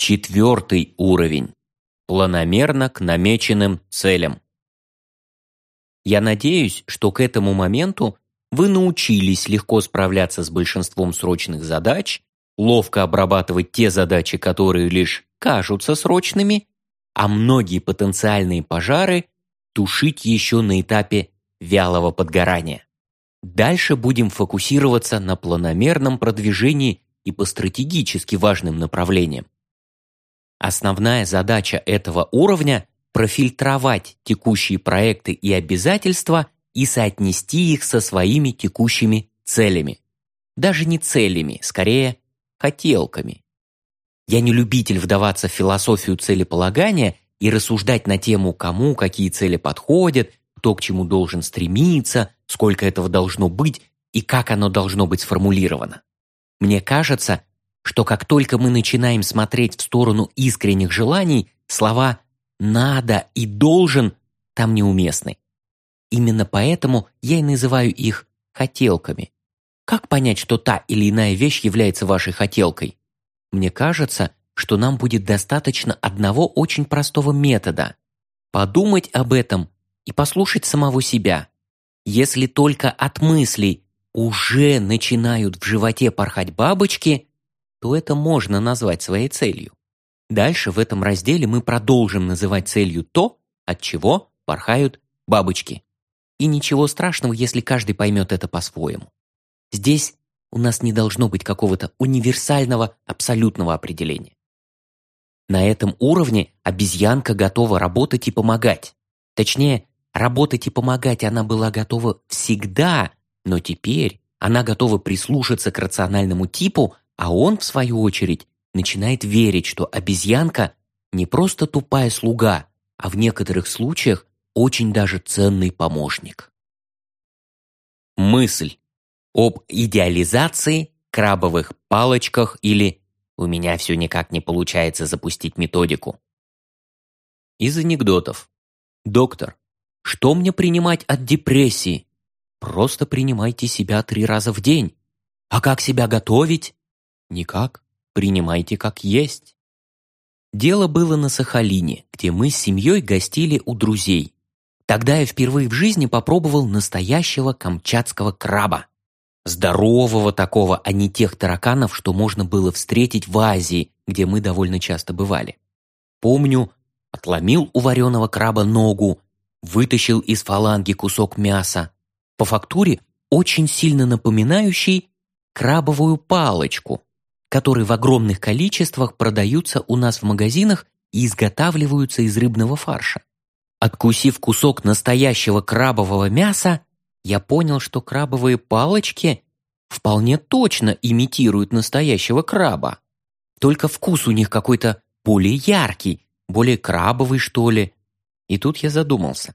Четвертый уровень. Планомерно к намеченным целям. Я надеюсь, что к этому моменту вы научились легко справляться с большинством срочных задач, ловко обрабатывать те задачи, которые лишь кажутся срочными, а многие потенциальные пожары тушить еще на этапе вялого подгорания. Дальше будем фокусироваться на планомерном продвижении и по стратегически важным направлениям. Основная задача этого уровня – профильтровать текущие проекты и обязательства и соотнести их со своими текущими целями. Даже не целями, скорее хотелками. Я не любитель вдаваться в философию целеполагания и рассуждать на тему, кому какие цели подходят, кто к чему должен стремиться, сколько этого должно быть и как оно должно быть сформулировано. Мне кажется, что как только мы начинаем смотреть в сторону искренних желаний, слова «надо» и «должен» там неуместны. Именно поэтому я и называю их хотелками. Как понять, что та или иная вещь является вашей хотелкой? Мне кажется, что нам будет достаточно одного очень простого метода – подумать об этом и послушать самого себя. Если только от мыслей уже начинают в животе порхать бабочки, то это можно назвать своей целью. Дальше в этом разделе мы продолжим называть целью то, от чего порхают бабочки. И ничего страшного, если каждый поймет это по-своему. Здесь у нас не должно быть какого-то универсального, абсолютного определения. На этом уровне обезьянка готова работать и помогать. Точнее, работать и помогать она была готова всегда, но теперь она готова прислушаться к рациональному типу, а он, в свою очередь, начинает верить, что обезьянка не просто тупая слуга, а в некоторых случаях очень даже ценный помощник. Мысль об идеализации, крабовых палочках или «у меня все никак не получается запустить методику». Из анекдотов. «Доктор, что мне принимать от депрессии?» «Просто принимайте себя три раза в день». «А как себя готовить?» Никак. Принимайте как есть. Дело было на Сахалине, где мы с семьей гостили у друзей. Тогда я впервые в жизни попробовал настоящего камчатского краба. Здорового такого, а не тех тараканов, что можно было встретить в Азии, где мы довольно часто бывали. Помню, отломил у вареного краба ногу, вытащил из фаланги кусок мяса. По фактуре очень сильно напоминающий крабовую палочку, которые в огромных количествах продаются у нас в магазинах и изготавливаются из рыбного фарша. Откусив кусок настоящего крабового мяса, я понял, что крабовые палочки вполне точно имитируют настоящего краба. Только вкус у них какой-то более яркий, более крабовый, что ли. И тут я задумался.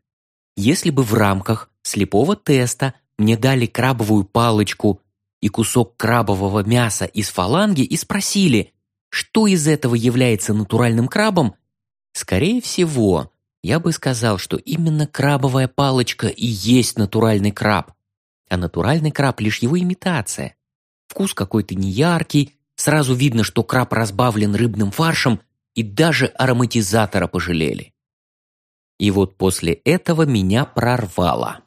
Если бы в рамках слепого теста мне дали крабовую палочку и кусок крабового мяса из фаланги и спросили, что из этого является натуральным крабом, скорее всего, я бы сказал, что именно крабовая палочка и есть натуральный краб, а натуральный краб лишь его имитация. Вкус какой-то неяркий, сразу видно, что краб разбавлен рыбным фаршем и даже ароматизатора пожалели. И вот после этого меня прорвало.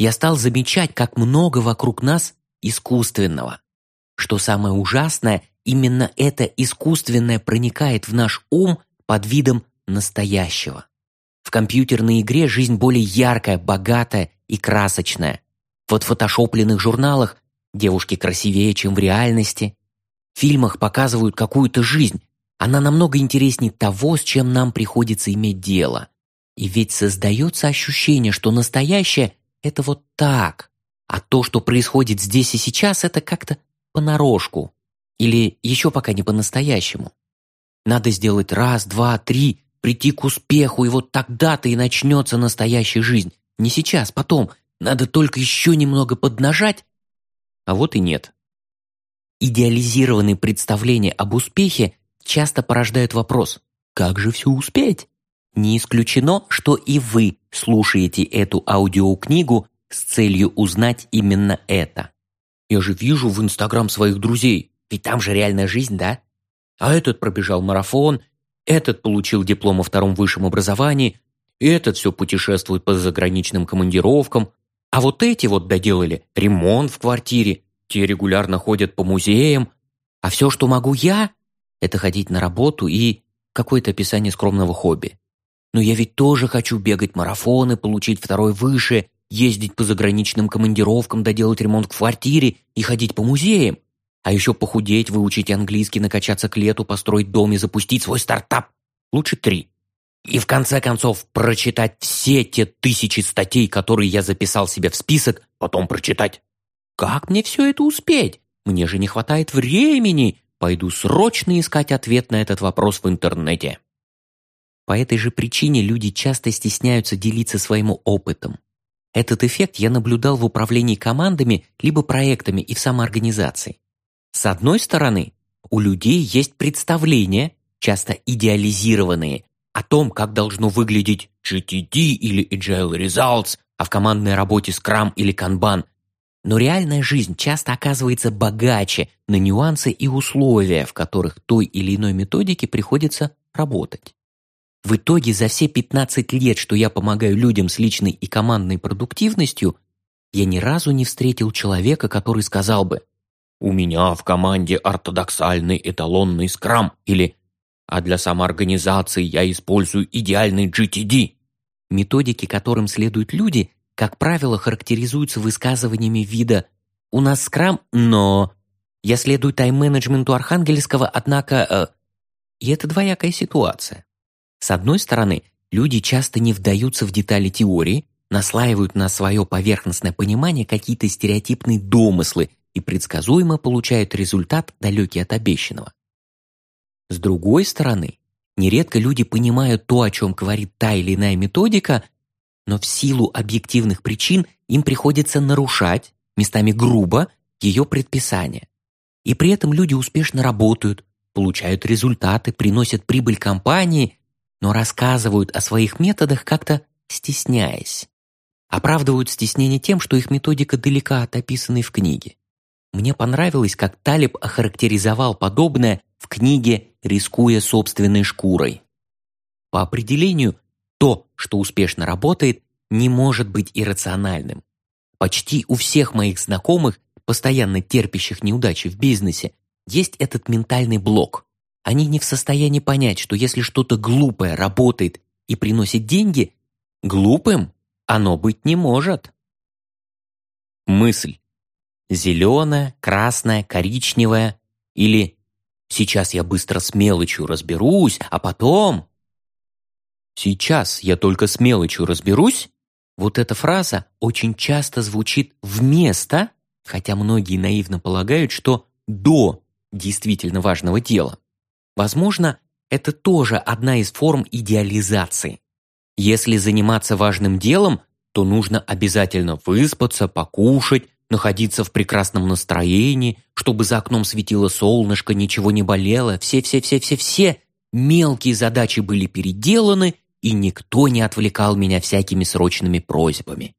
Я стал замечать, как много вокруг нас искусственного. Что самое ужасное, именно это искусственное проникает в наш ум под видом настоящего. В компьютерной игре жизнь более яркая, богатая и красочная. В отфотошопленных журналах девушки красивее, чем в реальности. В фильмах показывают какую-то жизнь. Она намного интереснее того, с чем нам приходится иметь дело. И ведь создается ощущение, что настоящее – это вот так, а то, что происходит здесь и сейчас, это как-то понарошку. Или еще пока не по-настоящему. Надо сделать раз, два, три, прийти к успеху, и вот тогда-то и начнется настоящая жизнь. Не сейчас, потом. Надо только еще немного поднажать. А вот и нет. Идеализированные представления об успехе часто порождают вопрос «Как же все успеть?» Не исключено, что и вы слушаете эту аудиокнигу с целью узнать именно это. Я же вижу в Инстаграм своих друзей, ведь там же реальная жизнь, да? А этот пробежал марафон, этот получил диплом о втором высшем образовании, этот все путешествует по заграничным командировкам, а вот эти вот доделали ремонт в квартире, те регулярно ходят по музеям, а все, что могу я, это ходить на работу и какое-то описание скромного хобби. Но я ведь тоже хочу бегать марафоны, получить второй выше, ездить по заграничным командировкам, доделать ремонт в квартире и ходить по музеям. А еще похудеть, выучить английский, накачаться к лету, построить дом и запустить свой стартап. Лучше три. И в конце концов прочитать все те тысячи статей, которые я записал себе в список, потом прочитать. Как мне все это успеть? Мне же не хватает времени. Пойду срочно искать ответ на этот вопрос в интернете. По этой же причине люди часто стесняются делиться своим опытом. Этот эффект я наблюдал в управлении командами либо проектами и в самоорганизации. С одной стороны, у людей есть представления, часто идеализированные, о том, как должно выглядеть GTD или Agile Results, а в командной работе Scrum или Kanban. Но реальная жизнь часто оказывается богаче на нюансы и условия, в которых той или иной методике приходится работать. В итоге за все 15 лет, что я помогаю людям с личной и командной продуктивностью, я ни разу не встретил человека, который сказал бы «У меня в команде ортодоксальный эталонный скрам» или «А для самоорганизации я использую идеальный GTD». Методики, которым следуют люди, как правило, характеризуются высказываниями вида «У нас скрам, но...» «Я следую тайм-менеджменту Архангельского, однако...» э... И это двоякая ситуация. С одной стороны, люди часто не вдаются в детали теории, наслаивают на свое поверхностное понимание какие-то стереотипные домыслы и предсказуемо получают результат, далекий от обещанного. С другой стороны, нередко люди понимают то, о чем говорит та или иная методика, но в силу объективных причин им приходится нарушать, местами грубо, ее предписания. И при этом люди успешно работают, получают результаты, приносят прибыль компании, но рассказывают о своих методах как-то стесняясь. Оправдывают стеснение тем, что их методика далека от описанной в книге. Мне понравилось, как Талиб охарактеризовал подобное в книге «Рискуя собственной шкурой». По определению, то, что успешно работает, не может быть иррациональным. Почти у всех моих знакомых, постоянно терпящих неудачи в бизнесе, есть этот ментальный блок. Они не в состоянии понять, что если что-то глупое работает и приносит деньги, глупым оно быть не может. Мысль. Зеленая, красная, коричневая или «сейчас я быстро с мелочью разберусь, а потом...» «Сейчас я только с мелочью разберусь» Вот эта фраза очень часто звучит вместо, хотя многие наивно полагают, что до действительно важного дела. Возможно, это тоже одна из форм идеализации. Если заниматься важным делом, то нужно обязательно выспаться, покушать, находиться в прекрасном настроении, чтобы за окном светило солнышко, ничего не болело, все-все-все-все-все мелкие задачи были переделаны, и никто не отвлекал меня всякими срочными просьбами.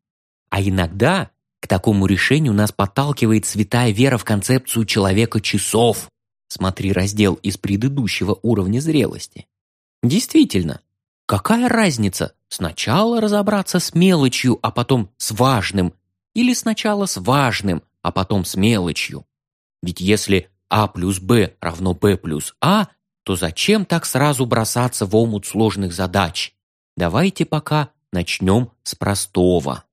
А иногда к такому решению нас подталкивает святая вера в концепцию человека-часов, Смотри раздел из предыдущего уровня зрелости. Действительно, какая разница сначала разобраться с мелочью, а потом с важным, или сначала с важным, а потом с мелочью? Ведь если а плюс б равно б плюс а, то зачем так сразу бросаться в омут сложных задач? Давайте пока начнем с простого.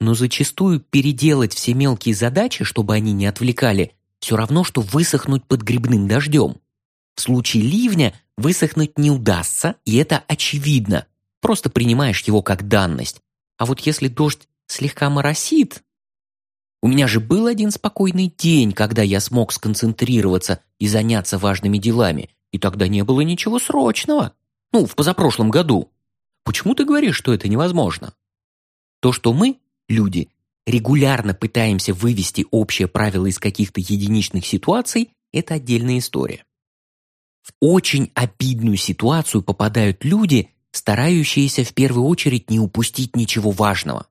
Но зачастую переделать все мелкие задачи, чтобы они не отвлекали, все равно, что высохнуть под грибным дождем. В случае ливня высохнуть не удастся, и это очевидно. Просто принимаешь его как данность. А вот если дождь слегка моросит... У меня же был один спокойный день, когда я смог сконцентрироваться и заняться важными делами, и тогда не было ничего срочного. Ну, в позапрошлом году. Почему ты говоришь, что это невозможно? То, что мы, люди, регулярно пытаемся вывести общее правило из каких-то единичных ситуаций, это отдельная история. В очень обидную ситуацию попадают люди, старающиеся в первую очередь не упустить ничего важного.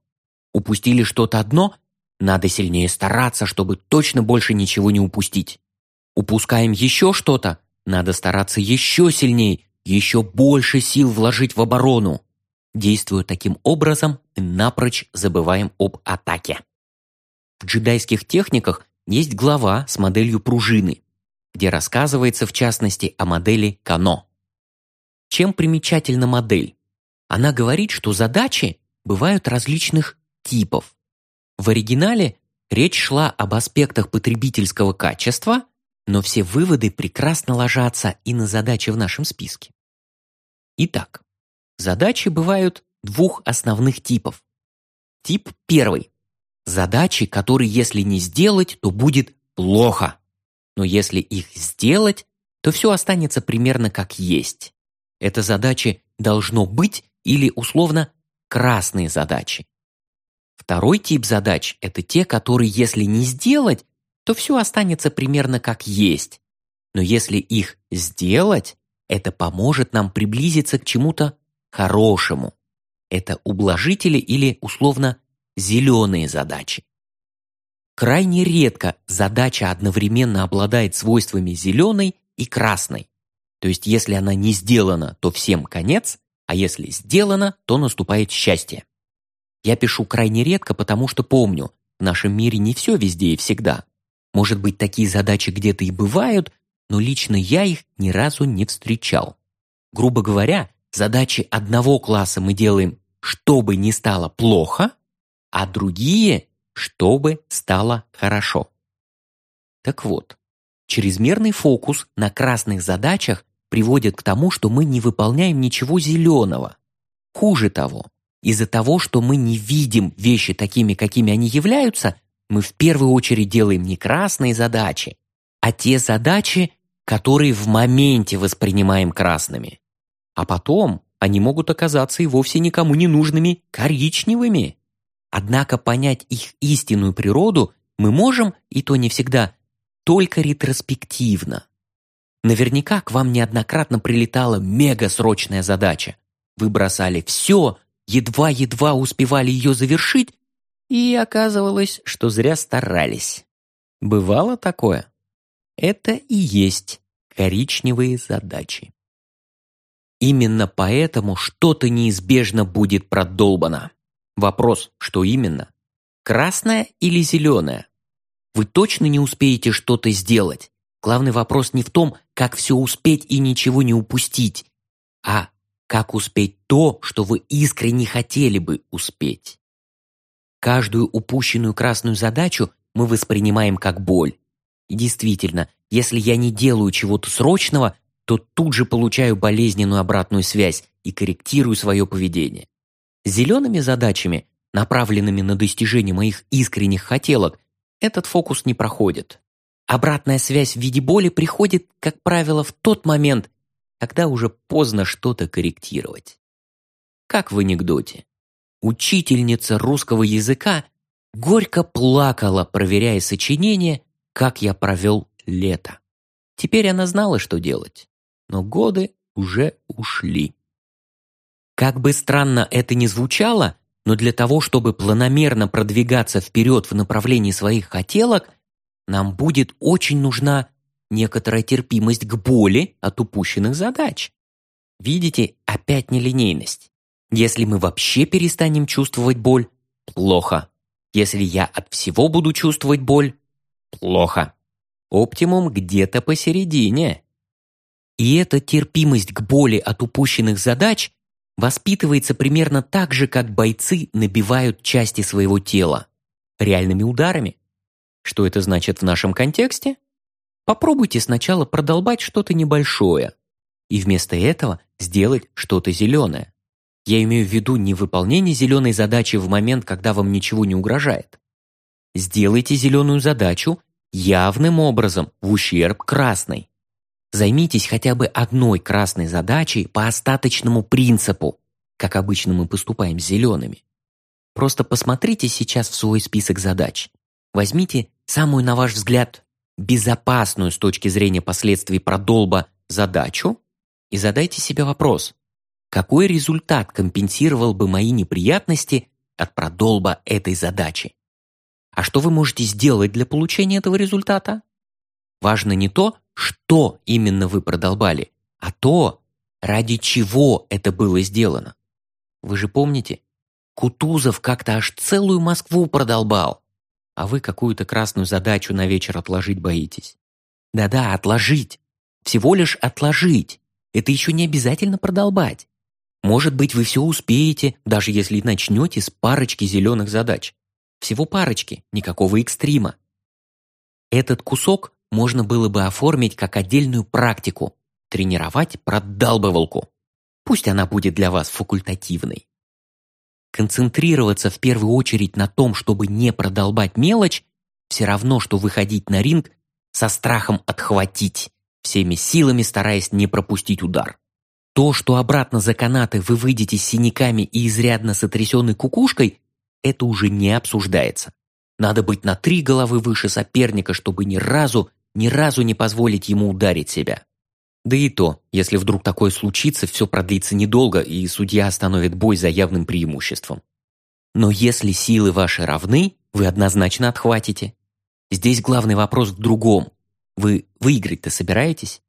Упустили что-то одно, надо сильнее стараться, чтобы точно больше ничего не упустить. Упускаем еще что-то, надо стараться еще сильнее, еще больше сил вложить в оборону. Действуя таким образом, мы напрочь забываем об атаке. В джедайских техниках есть глава с моделью пружины, где рассказывается в частности о модели Кано. Чем примечательна модель? Она говорит, что задачи бывают различных типов. В оригинале речь шла об аспектах потребительского качества, но все выводы прекрасно ложатся и на задачи в нашем списке. Итак, задачи бывают двух основных типов. Тип первый – задачи, которые если не сделать, то будет плохо. Но если их сделать, то все останется примерно как есть. Это задачи должно быть или условно красные задачи. Второй тип задач – это те, которые если не сделать, то все останется примерно как есть. Но если их сделать, это поможет нам приблизиться к чему-то хорошему. Это ублажители или, условно, зеленые задачи. Крайне редко задача одновременно обладает свойствами зеленой и красной. То есть если она не сделана, то всем конец, а если сделана, то наступает счастье. Я пишу крайне редко, потому что помню, в нашем мире не все везде и всегда. Может быть, такие задачи где-то и бывают, но лично я их ни разу не встречал. Грубо говоря, задачи одного класса мы делаем, чтобы не стало плохо, а другие, чтобы стало хорошо. Так вот, чрезмерный фокус на красных задачах приводит к тому, что мы не выполняем ничего зеленого. Хуже того, из-за того, что мы не видим вещи такими, какими они являются, мы в первую очередь делаем не красные задачи, а те задачи, которые в моменте воспринимаем красными. А потом они могут оказаться и вовсе никому не нужными коричневыми. Однако понять их истинную природу мы можем, и то не всегда, только ретроспективно. Наверняка к вам неоднократно прилетала мега-срочная задача. Вы бросали все, едва-едва успевали ее завершить, и оказывалось, что зря старались. Бывало такое? Это и есть коричневые задачи. Именно поэтому что-то неизбежно будет продолбано. Вопрос, что именно? Красное или зеленое? Вы точно не успеете что-то сделать. Главный вопрос не в том, как все успеть и ничего не упустить, а как успеть то, что вы искренне хотели бы успеть. Каждую упущенную красную задачу мы воспринимаем как боль. И действительно, если я не делаю чего-то срочного, то тут же получаю болезненную обратную связь и корректирую свое поведение. Зелеными задачами, направленными на достижение моих искренних хотелок, этот фокус не проходит. Обратная связь в виде боли приходит, как правило, в тот момент, когда уже поздно что-то корректировать. Как в анекдоте. Учительница русского языка горько плакала, проверяя сочинение, как я провел лето. Теперь она знала, что делать, но годы уже ушли. Как бы странно это ни звучало, но для того, чтобы планомерно продвигаться вперед в направлении своих хотелок, нам будет очень нужна некоторая терпимость к боли от упущенных задач. Видите, опять нелинейность. Если мы вообще перестанем чувствовать боль, плохо. Если я от всего буду чувствовать боль, плохо. Оптимум где-то посередине. И эта терпимость к боли от упущенных задач воспитывается примерно так же, как бойцы набивают части своего тела. Реальными ударами. Что это значит в нашем контексте? Попробуйте сначала продолбать что-то небольшое, и вместо этого сделать что-то зеленое. Я имею в виду не выполнение зеленой задачи в момент, когда вам ничего не угрожает. Сделайте зеленую задачу явным образом в ущерб красной. Займитесь хотя бы одной красной задачей по остаточному принципу, как обычно мы поступаем с зелеными. Просто посмотрите сейчас в свой список задач. Возьмите самую, на ваш взгляд, безопасную с точки зрения последствий продолба задачу и задайте себе вопрос, какой результат компенсировал бы мои неприятности от продолба этой задачи? А что вы можете сделать для получения этого результата? Важно не то, что именно вы продолбали, а то, ради чего это было сделано. Вы же помните, Кутузов как-то аж целую Москву продолбал, а вы какую-то красную задачу на вечер отложить боитесь. Да-да, отложить. Всего лишь отложить. Это еще не обязательно продолбать. Может быть, вы все успеете, даже если начнете с парочки зеленых задач. Всего парочки, никакого экстрима. Этот кусок можно было бы оформить как отдельную практику, тренировать продалбывалку. Пусть она будет для вас факультативной. Концентрироваться в первую очередь на том, чтобы не продолбать мелочь, все равно, что выходить на ринг со страхом отхватить, всеми силами стараясь не пропустить удар. То, что обратно за канаты вы выйдете с синяками и изрядно сотрясенной кукушкой, это уже не обсуждается. Надо быть на три головы выше соперника, чтобы ни разу, ни разу не позволить ему ударить себя. Да и то, если вдруг такое случится, все продлится недолго, и судья остановит бой за явным преимуществом. Но если силы ваши равны, вы однозначно отхватите. Здесь главный вопрос в другом. Вы выиграть-то собираетесь?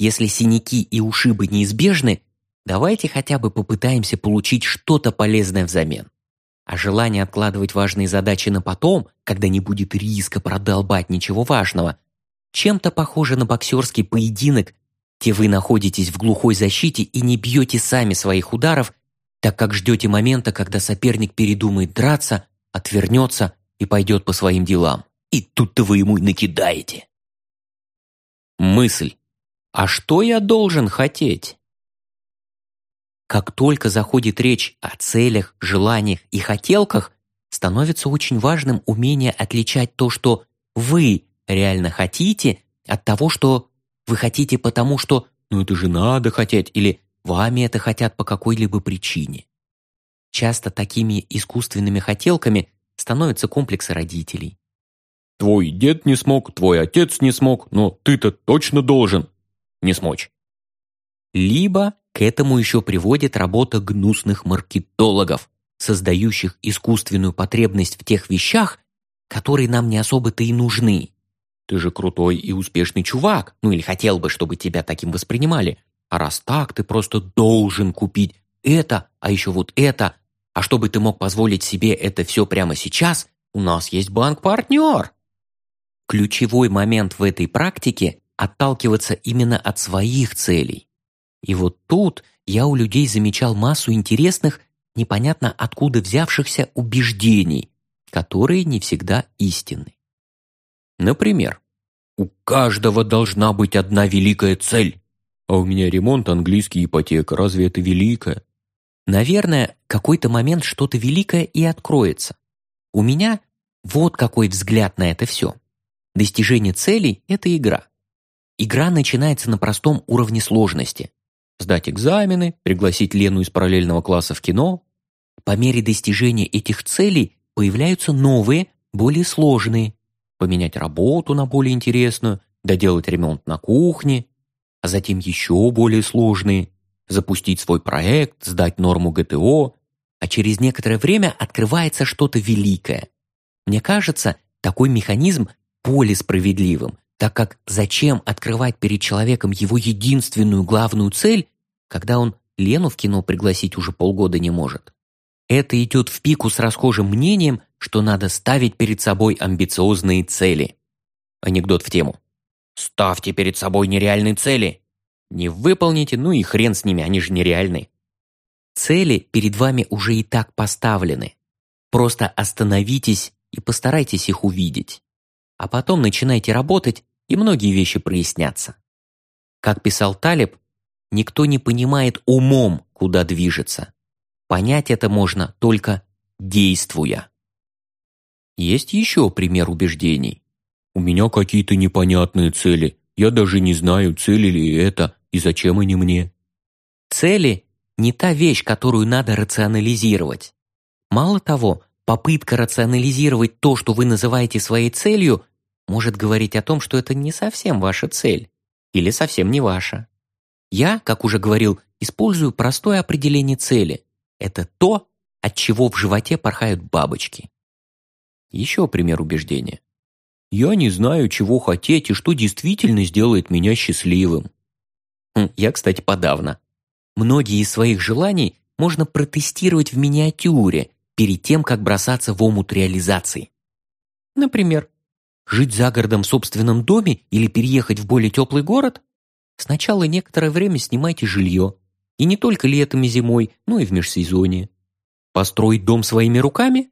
Если синяки и ушибы неизбежны, давайте хотя бы попытаемся получить что-то полезное взамен. А желание откладывать важные задачи на потом, когда не будет риска продолбать ничего важного, чем-то похоже на боксерский поединок, где вы находитесь в глухой защите и не бьете сами своих ударов, так как ждете момента, когда соперник передумает драться, отвернется и пойдет по своим делам. И тут-то вы ему накидаете. Мысль. А что я должен хотеть? Как только заходит речь о целях, желаниях и хотелках, становится очень важным умение отличать то, что вы реально хотите, от того, что вы хотите потому, что «ну это же надо хотеть» или «вами это хотят по какой-либо причине». Часто такими искусственными хотелками становятся комплексы родителей. «Твой дед не смог, твой отец не смог, но ты-то точно должен не смочь. Либо к этому еще приводит работа гнусных маркетологов, создающих искусственную потребность в тех вещах, которые нам не особо-то и нужны. Ты же крутой и успешный чувак, ну или хотел бы, чтобы тебя таким воспринимали. А раз так, ты просто должен купить это, а еще вот это. А чтобы ты мог позволить себе это все прямо сейчас, у нас есть банк-партнер. Ключевой момент в этой практике отталкиваться именно от своих целей. И вот тут я у людей замечал массу интересных, непонятно откуда взявшихся убеждений, которые не всегда истинны. Например, у каждого должна быть одна великая цель. А у меня ремонт, английский, ипотека. Разве это великое? Наверное, какой-то момент что-то великое и откроется. У меня вот какой взгляд на это все. Достижение целей – это игра. Игра начинается на простом уровне сложности. Сдать экзамены, пригласить Лену из параллельного класса в кино. По мере достижения этих целей появляются новые, более сложные. Поменять работу на более интересную, доделать ремонт на кухне, а затем еще более сложные. Запустить свой проект, сдать норму ГТО, а через некоторое время открывается что-то великое. Мне кажется, такой механизм более справедливым, так как зачем открывать перед человеком его единственную главную цель, когда он Лену в кино пригласить уже полгода не может? Это идет в пику с расхожим мнением, что надо ставить перед собой амбициозные цели. Анекдот в тему. «Ставьте перед собой нереальные цели. Не выполните, ну и хрен с ними, они же нереальные». Цели перед вами уже и так поставлены. Просто остановитесь и постарайтесь их увидеть. А потом начинайте работать и многие вещи прояснятся. Как писал Талиб, никто не понимает умом, куда движется. Понять это можно только действуя. Есть еще пример убеждений. У меня какие-то непонятные цели. Я даже не знаю, цели ли это и зачем они мне. Цели – не та вещь, которую надо рационализировать. Мало того, попытка рационализировать то, что вы называете своей целью, может говорить о том, что это не совсем ваша цель или совсем не ваша. Я, как уже говорил, использую простое определение цели. Это то, от чего в животе порхают бабочки. Еще пример убеждения. Я не знаю, чего хотеть и что действительно сделает меня счастливым. Хм, я, кстати, подавно. Многие из своих желаний можно протестировать в миниатюре перед тем, как бросаться в омут реализации. Например, жить за городом в собственном доме или переехать в более теплый город? Сначала некоторое время снимайте жилье. И не только летом и зимой, но и в межсезонье. Построить дом своими руками?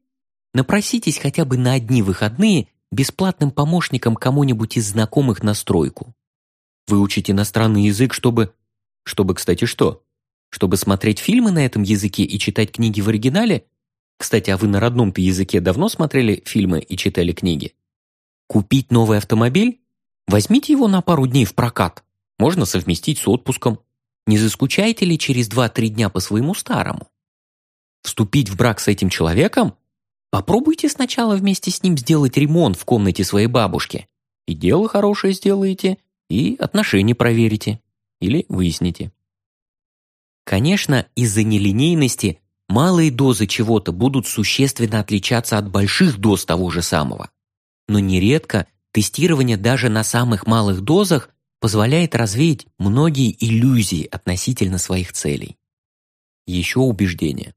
Напроситесь хотя бы на одни выходные бесплатным помощником кому-нибудь из знакомых на стройку. Выучить иностранный язык, чтобы... Чтобы, кстати, что? Чтобы смотреть фильмы на этом языке и читать книги в оригинале? Кстати, а вы на родном-то языке давно смотрели фильмы и читали книги? Купить новый автомобиль? Возьмите его на пару дней в прокат. Можно совместить с отпуском. Не заскучаете ли через 2-3 дня по своему старому? Вступить в брак с этим человеком? Попробуйте сначала вместе с ним сделать ремонт в комнате своей бабушки. И дело хорошее сделаете, и отношения проверите. Или выясните. Конечно, из-за нелинейности малые дозы чего-то будут существенно отличаться от больших доз того же самого. Но нередко тестирование даже на самых малых дозах позволяет развеять многие иллюзии относительно своих целей. Еще убеждение.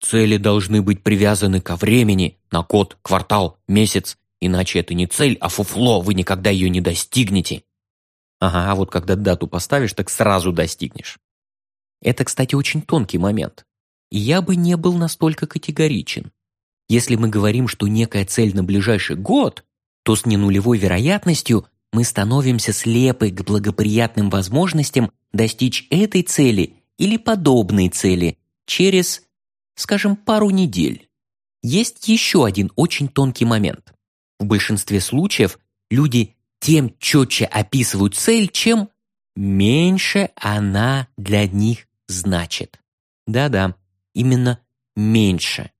Цели должны быть привязаны ко времени, на год, квартал, месяц, иначе это не цель, а фуфло, вы никогда ее не достигнете. Ага, а вот когда дату поставишь, так сразу достигнешь. Это, кстати, очень тонкий момент. Я бы не был настолько категоричен. Если мы говорим, что некая цель на ближайший год, то с ненулевой вероятностью мы становимся слепы к благоприятным возможностям достичь этой цели или подобной цели через, скажем, пару недель. Есть еще один очень тонкий момент. В большинстве случаев люди тем четче описывают цель, чем меньше она для них значит. Да-да, именно меньше.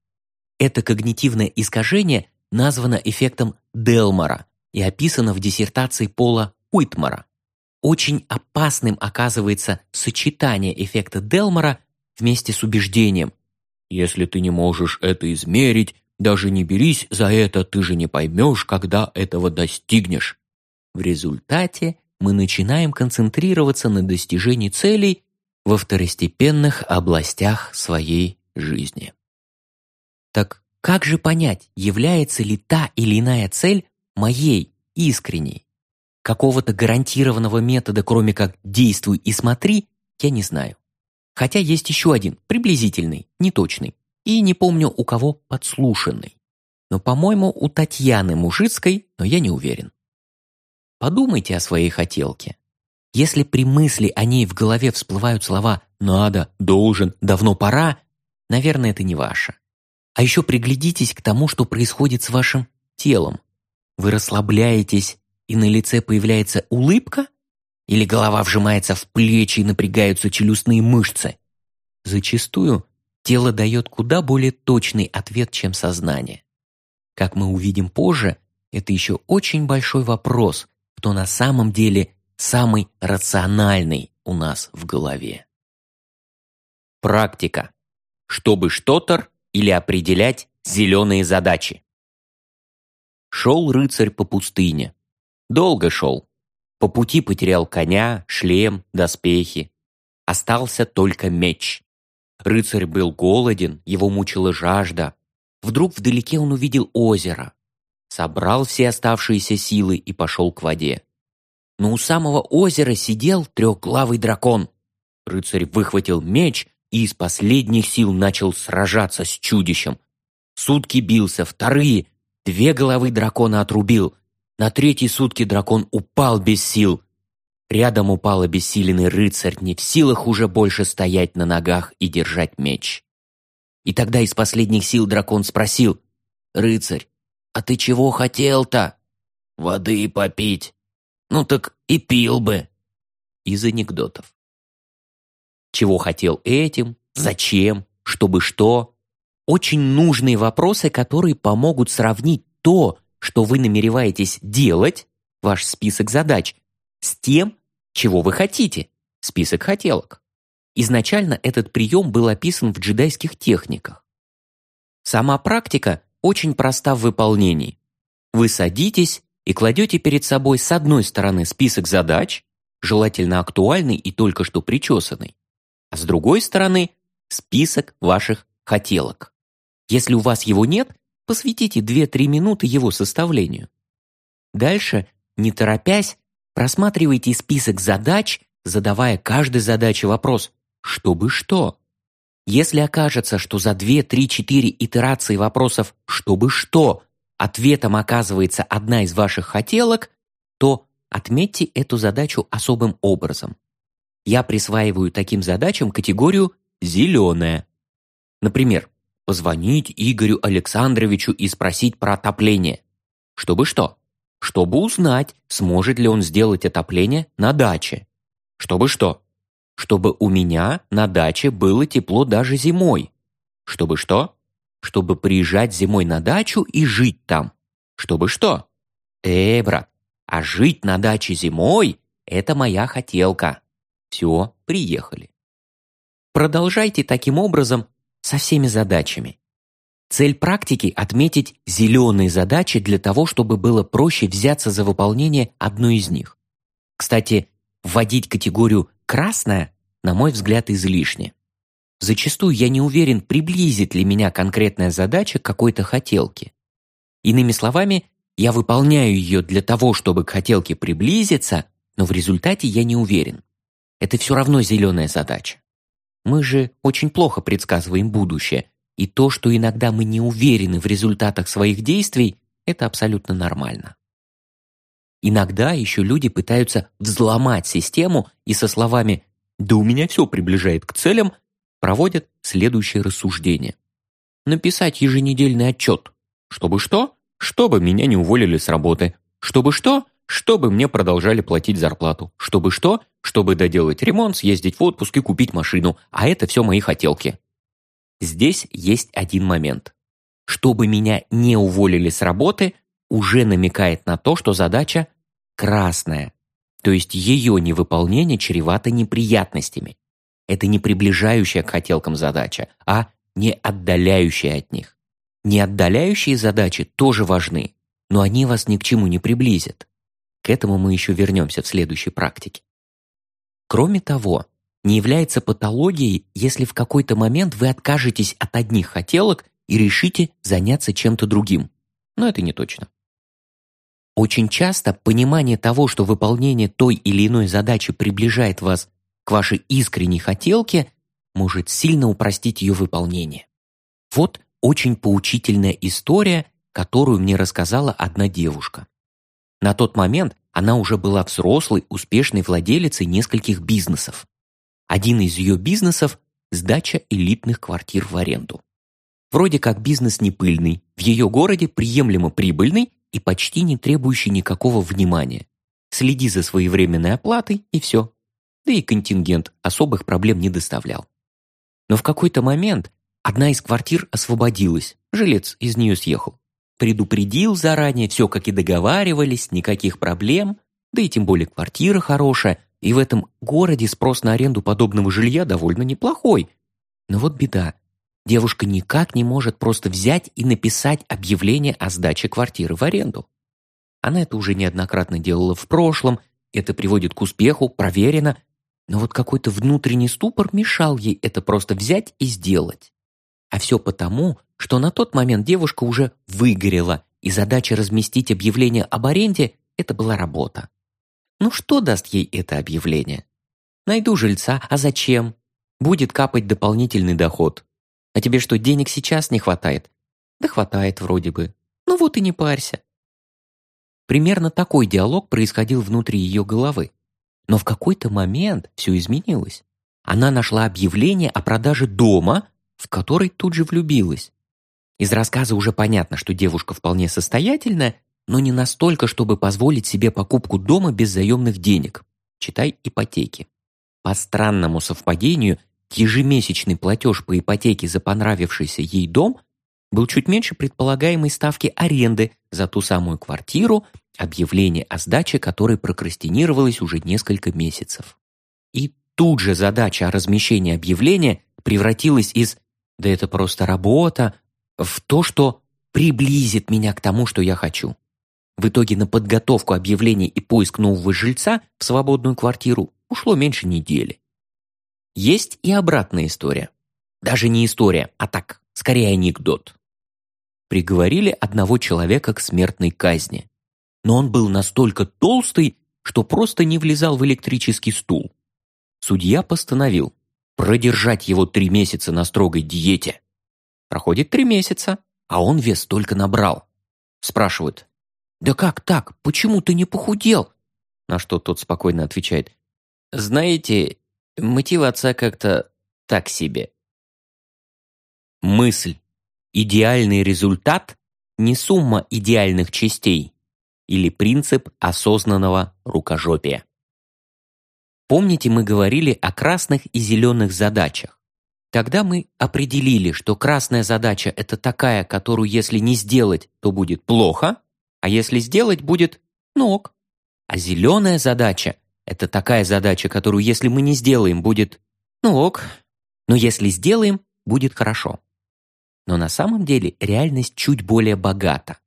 Это когнитивное искажение названо эффектом Делмора и описано в диссертации Пола Уитмара. Очень опасным оказывается сочетание эффекта Делмора вместе с убеждением «Если ты не можешь это измерить, даже не берись за это, ты же не поймешь, когда этого достигнешь». В результате мы начинаем концентрироваться на достижении целей во второстепенных областях своей жизни. Так как же понять, является ли та или иная цель моей, искренней? Какого-то гарантированного метода, кроме как «действуй и смотри», я не знаю. Хотя есть еще один, приблизительный, неточный, и не помню у кого подслушанный. Но, по-моему, у Татьяны Мужицкой, но я не уверен. Подумайте о своей хотелке. Если при мысли о ней в голове всплывают слова «надо», «должен», «давно пора», наверное, это не ваше. А еще приглядитесь к тому, что происходит с вашим телом. Вы расслабляетесь, и на лице появляется улыбка? Или голова вжимается в плечи и напрягаются челюстные мышцы? Зачастую тело дает куда более точный ответ, чем сознание. Как мы увидим позже, это еще очень большой вопрос, кто на самом деле самый рациональный у нас в голове. Практика. Чтобы что-то или определять зеленые задачи. Шел рыцарь по пустыне. Долго шел. По пути потерял коня, шлем, доспехи. Остался только меч. Рыцарь был голоден, его мучила жажда. Вдруг вдалеке он увидел озеро. Собрал все оставшиеся силы и пошел к воде но у самого озера сидел трехглавый дракон. Рыцарь выхватил меч и из последних сил начал сражаться с чудищем. Сутки бился, вторые, две головы дракона отрубил. На третьей сутки дракон упал без сил. Рядом упал обессиленный рыцарь, не в силах уже больше стоять на ногах и держать меч. И тогда из последних сил дракон спросил, «Рыцарь, а ты чего хотел-то?» «Воды попить», ну так и пил бы. Из анекдотов. Чего хотел этим? Зачем? Чтобы что? Очень нужные вопросы, которые помогут сравнить то, что вы намереваетесь делать, ваш список задач, с тем, чего вы хотите, список хотелок. Изначально этот прием был описан в джедайских техниках. Сама практика очень проста в выполнении. Вы садитесь и кладете перед собой с одной стороны список задач, желательно актуальный и только что причесанный, а с другой стороны список ваших хотелок. Если у вас его нет, посвятите 2-3 минуты его составлению. Дальше, не торопясь, просматривайте список задач, задавая каждой задаче вопрос «чтобы что?». Если окажется, что за 2, 3, 4 итерации вопросов «чтобы что?» ответом оказывается одна из ваших хотелок, то отметьте эту задачу особым образом. Я присваиваю таким задачам категорию «зеленая». Например, позвонить Игорю Александровичу и спросить про отопление. Чтобы что? Чтобы узнать, сможет ли он сделать отопление на даче. Чтобы что? Чтобы у меня на даче было тепло даже зимой. Чтобы что? Чтобы приезжать зимой на дачу и жить там. Чтобы что? Э, брат, а жить на даче зимой – это моя хотелка. Все, приехали. Продолжайте таким образом со всеми задачами. Цель практики – отметить зеленые задачи для того, чтобы было проще взяться за выполнение одной из них. Кстати, вводить категорию «красная» на мой взгляд, излишне. Зачастую я не уверен, приблизит ли меня конкретная задача к какой-то хотелке. Иными словами, я выполняю ее для того, чтобы к хотелке приблизиться, но в результате я не уверен. Это все равно зеленая задача. Мы же очень плохо предсказываем будущее, и то, что иногда мы не уверены в результатах своих действий, это абсолютно нормально. Иногда еще люди пытаются взломать систему и со словами да у меня все приближает к целям, проводят следующее рассуждение. Написать еженедельный отчет. Чтобы что? Чтобы меня не уволили с работы. Чтобы что? Чтобы мне продолжали платить зарплату. Чтобы что? Чтобы доделать ремонт, съездить в отпуск и купить машину. А это все мои хотелки. Здесь есть один момент. Чтобы меня не уволили с работы, уже намекает на то, что задача красная. То есть ее невыполнение чревато неприятностями. Это не приближающая к хотелкам задача, а не отдаляющая от них. Не отдаляющие задачи тоже важны, но они вас ни к чему не приблизят. К этому мы еще вернемся в следующей практике. Кроме того, не является патологией, если в какой-то момент вы откажетесь от одних хотелок и решите заняться чем-то другим. Но это не точно. Очень часто понимание того, что выполнение той или иной задачи приближает вас к вашей искренней хотелке, может сильно упростить ее выполнение. Вот очень поучительная история, которую мне рассказала одна девушка. На тот момент она уже была взрослой, успешной владелицей нескольких бизнесов. Один из ее бизнесов – сдача элитных квартир в аренду. Вроде как бизнес не пыльный, в ее городе приемлемо прибыльный и почти не требующий никакого внимания. Следи за своевременной оплатой и все. Да и контингент особых проблем не доставлял. Но в какой-то момент одна из квартир освободилась, жилец из нее съехал. Предупредил заранее, все как и договаривались, никаких проблем, да и тем более квартира хорошая, и в этом городе спрос на аренду подобного жилья довольно неплохой. Но вот беда, Девушка никак не может просто взять и написать объявление о сдаче квартиры в аренду. Она это уже неоднократно делала в прошлом, это приводит к успеху, проверено, но вот какой-то внутренний ступор мешал ей это просто взять и сделать. А все потому, что на тот момент девушка уже выгорела, и задача разместить объявление об аренде – это была работа. Ну что даст ей это объявление? Найду жильца, а зачем? Будет капать дополнительный доход. А тебе что, денег сейчас не хватает? Да хватает вроде бы. Ну вот и не парься. Примерно такой диалог происходил внутри ее головы. Но в какой-то момент все изменилось. Она нашла объявление о продаже дома, в который тут же влюбилась. Из рассказа уже понятно, что девушка вполне состоятельная, но не настолько, чтобы позволить себе покупку дома без заемных денег. Читай ипотеки. По странному совпадению, ежемесячный платеж по ипотеке за понравившийся ей дом был чуть меньше предполагаемой ставки аренды за ту самую квартиру, объявление о сдаче которой прокрастинировалось уже несколько месяцев. И тут же задача о размещении объявления превратилась из «да это просто работа» в то, что приблизит меня к тому, что я хочу. В итоге на подготовку объявлений и поиск нового жильца в свободную квартиру ушло меньше недели. Есть и обратная история. Даже не история, а так, скорее анекдот. Приговорили одного человека к смертной казни. Но он был настолько толстый, что просто не влезал в электрический стул. Судья постановил продержать его три месяца на строгой диете. Проходит три месяца, а он вес только набрал. Спрашивают, «Да как так? Почему ты не похудел?» На что тот спокойно отвечает, «Знаете, мотивация как-то так себе». Мысль. Идеальный результат – не сумма идеальных частей или принцип осознанного рукожопия. Помните, мы говорили о красных и зеленых задачах. Тогда мы определили, что красная задача – это такая, которую если не сделать, то будет плохо, а если сделать, будет ок. А зеленая задача – это такая задача, которую если мы не сделаем, будет ок, но если сделаем, будет хорошо. Но на самом деле реальность чуть более богата.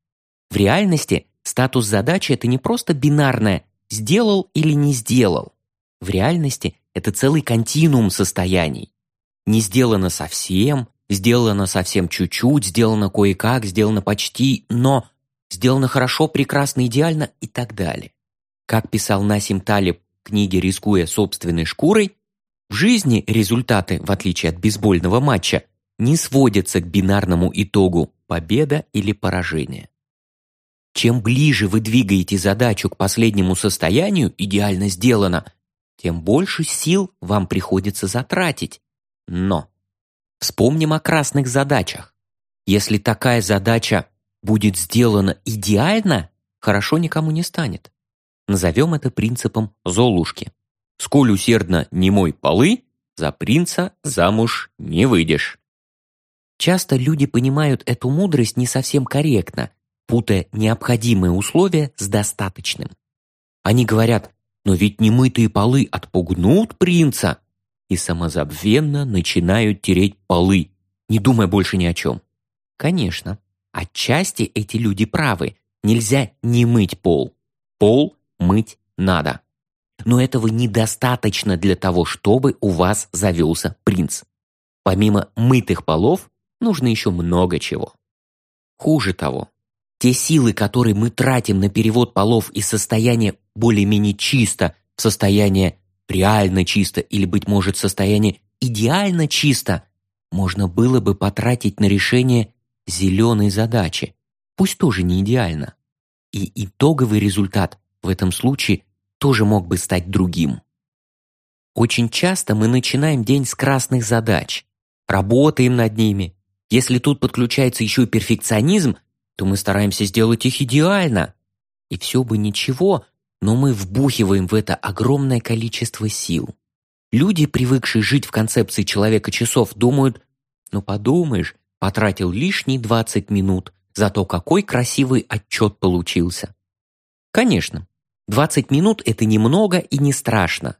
В реальности статус задачи – это не просто бинарное «сделал» или «не сделал». В реальности это целый континуум состояний. Не сделано совсем, сделано совсем чуть-чуть, сделано кое-как, сделано почти, но сделано хорошо, прекрасно, идеально и так далее. Как писал Насим Талиб в книге «Рискуя собственной шкурой», в жизни результаты, в отличие от бейсбольного матча, не сводятся к бинарному итогу победа или поражение. Чем ближе вы двигаете задачу к последнему состоянию, идеально сделано, тем больше сил вам приходится затратить. Но вспомним о красных задачах. Если такая задача будет сделана идеально, хорошо никому не станет. Назовем это принципом Золушки. Сколь усердно не мой полы, за принца замуж не выйдешь. Часто люди понимают эту мудрость не совсем корректно, путая необходимые условия с достаточным. Они говорят, но ведь немытые полы отпугнут принца, и самозабвенно начинают тереть полы, не думая больше ни о чем. Конечно, отчасти эти люди правы, нельзя не мыть пол. Пол мыть надо. Но этого недостаточно для того, чтобы у вас завелся принц. Помимо мытых полов, нужно еще много чего. Хуже того, те силы, которые мы тратим на перевод полов из состояния более-менее чисто в состояние реально чисто или, быть может, состояние идеально чисто, можно было бы потратить на решение зеленой задачи, пусть тоже не идеально. И итоговый результат в этом случае тоже мог бы стать другим. Очень часто мы начинаем день с красных задач, работаем над ними. Если тут подключается еще и перфекционизм, то мы стараемся сделать их идеально. И все бы ничего, но мы вбухиваем в это огромное количество сил. Люди, привыкшие жить в концепции человека-часов, думают, ну подумаешь, потратил лишние 20 минут, зато какой красивый отчет получился. Конечно, 20 минут – это немного и не страшно.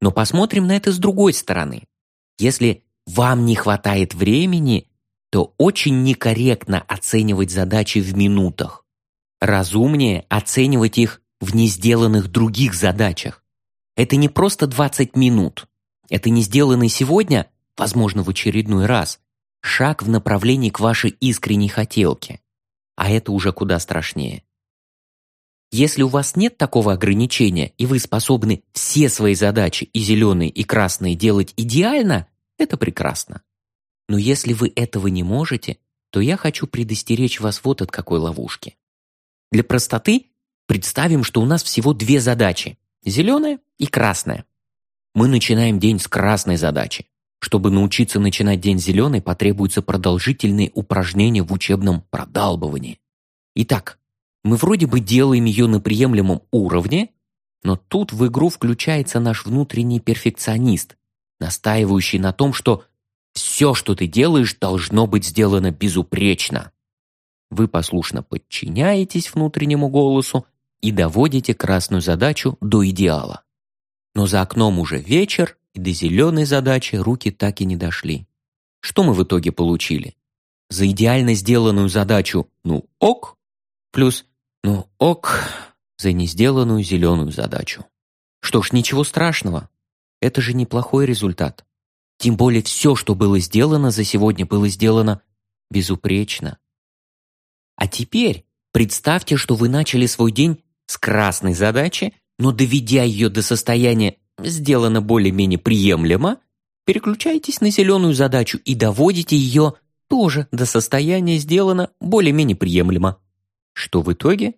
Но посмотрим на это с другой стороны. Если вам не хватает времени, то очень некорректно оценивать задачи в минутах. Разумнее оценивать их в несделанных других задачах. Это не просто 20 минут. Это не сделанный сегодня, возможно, в очередной раз, шаг в направлении к вашей искренней хотелке. А это уже куда страшнее. Если у вас нет такого ограничения, и вы способны все свои задачи и зеленые, и красные делать идеально, это прекрасно. Но если вы этого не можете, то я хочу предостеречь вас вот от какой ловушки. Для простоты представим, что у нас всего две задачи – зеленая и красная. Мы начинаем день с красной задачи. Чтобы научиться начинать день зеленой, потребуются продолжительные упражнения в учебном продалбывании. Итак, мы вроде бы делаем ее на приемлемом уровне, но тут в игру включается наш внутренний перфекционист, настаивающий на том, что все, что ты делаешь, должно быть сделано безупречно. Вы послушно подчиняетесь внутреннему голосу и доводите красную задачу до идеала. Но за окном уже вечер, и до зеленой задачи руки так и не дошли. Что мы в итоге получили? За идеально сделанную задачу «ну ок» плюс Ну, ок, за несделанную зеленую задачу. Что ж, ничего страшного. Это же неплохой результат. Тем более все, что было сделано за сегодня, было сделано безупречно. А теперь представьте, что вы начали свой день с красной задачи, но доведя ее до состояния «сделано более-менее приемлемо», переключаетесь на зеленую задачу и доводите ее тоже до состояния «сделано более-менее приемлемо». Что в итоге?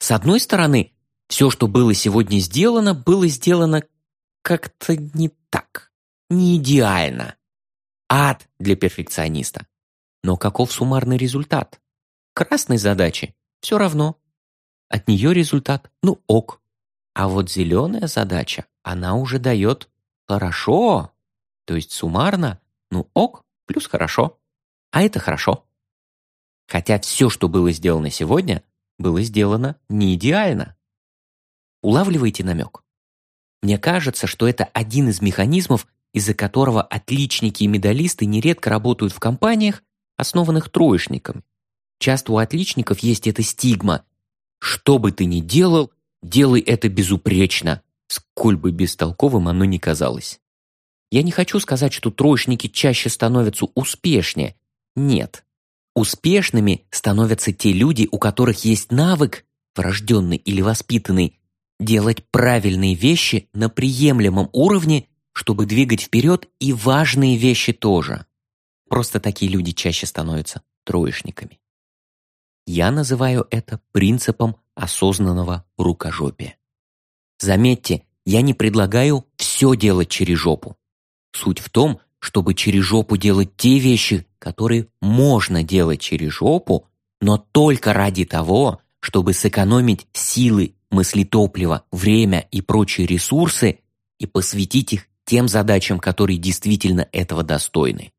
С одной стороны, все, что было сегодня сделано, было сделано как-то не так, не идеально. Ад для перфекциониста. Но каков суммарный результат? Красной задачи все равно. От нее результат, ну ок. А вот зеленая задача, она уже дает хорошо. То есть суммарно, ну ок, плюс хорошо. А это хорошо. Хотя все, что было сделано сегодня, было сделано не идеально. Улавливаете намек? Мне кажется, что это один из механизмов, из-за которого отличники и медалисты нередко работают в компаниях, основанных троечниками. Часто у отличников есть эта стигма. Что бы ты ни делал, делай это безупречно, сколь бы бестолковым оно ни казалось. Я не хочу сказать, что троечники чаще становятся успешнее. Нет. Успешными становятся те люди, у которых есть навык, врожденный или воспитанный, делать правильные вещи на приемлемом уровне, чтобы двигать вперед и важные вещи тоже. Просто такие люди чаще становятся троечниками. Я называю это принципом осознанного рукожопия. Заметьте, я не предлагаю все делать через жопу. Суть в том, чтобы через жопу делать те вещи, которые можно делать через жопу, но только ради того, чтобы сэкономить силы, мыслетопливо, время и прочие ресурсы и посвятить их тем задачам, которые действительно этого достойны.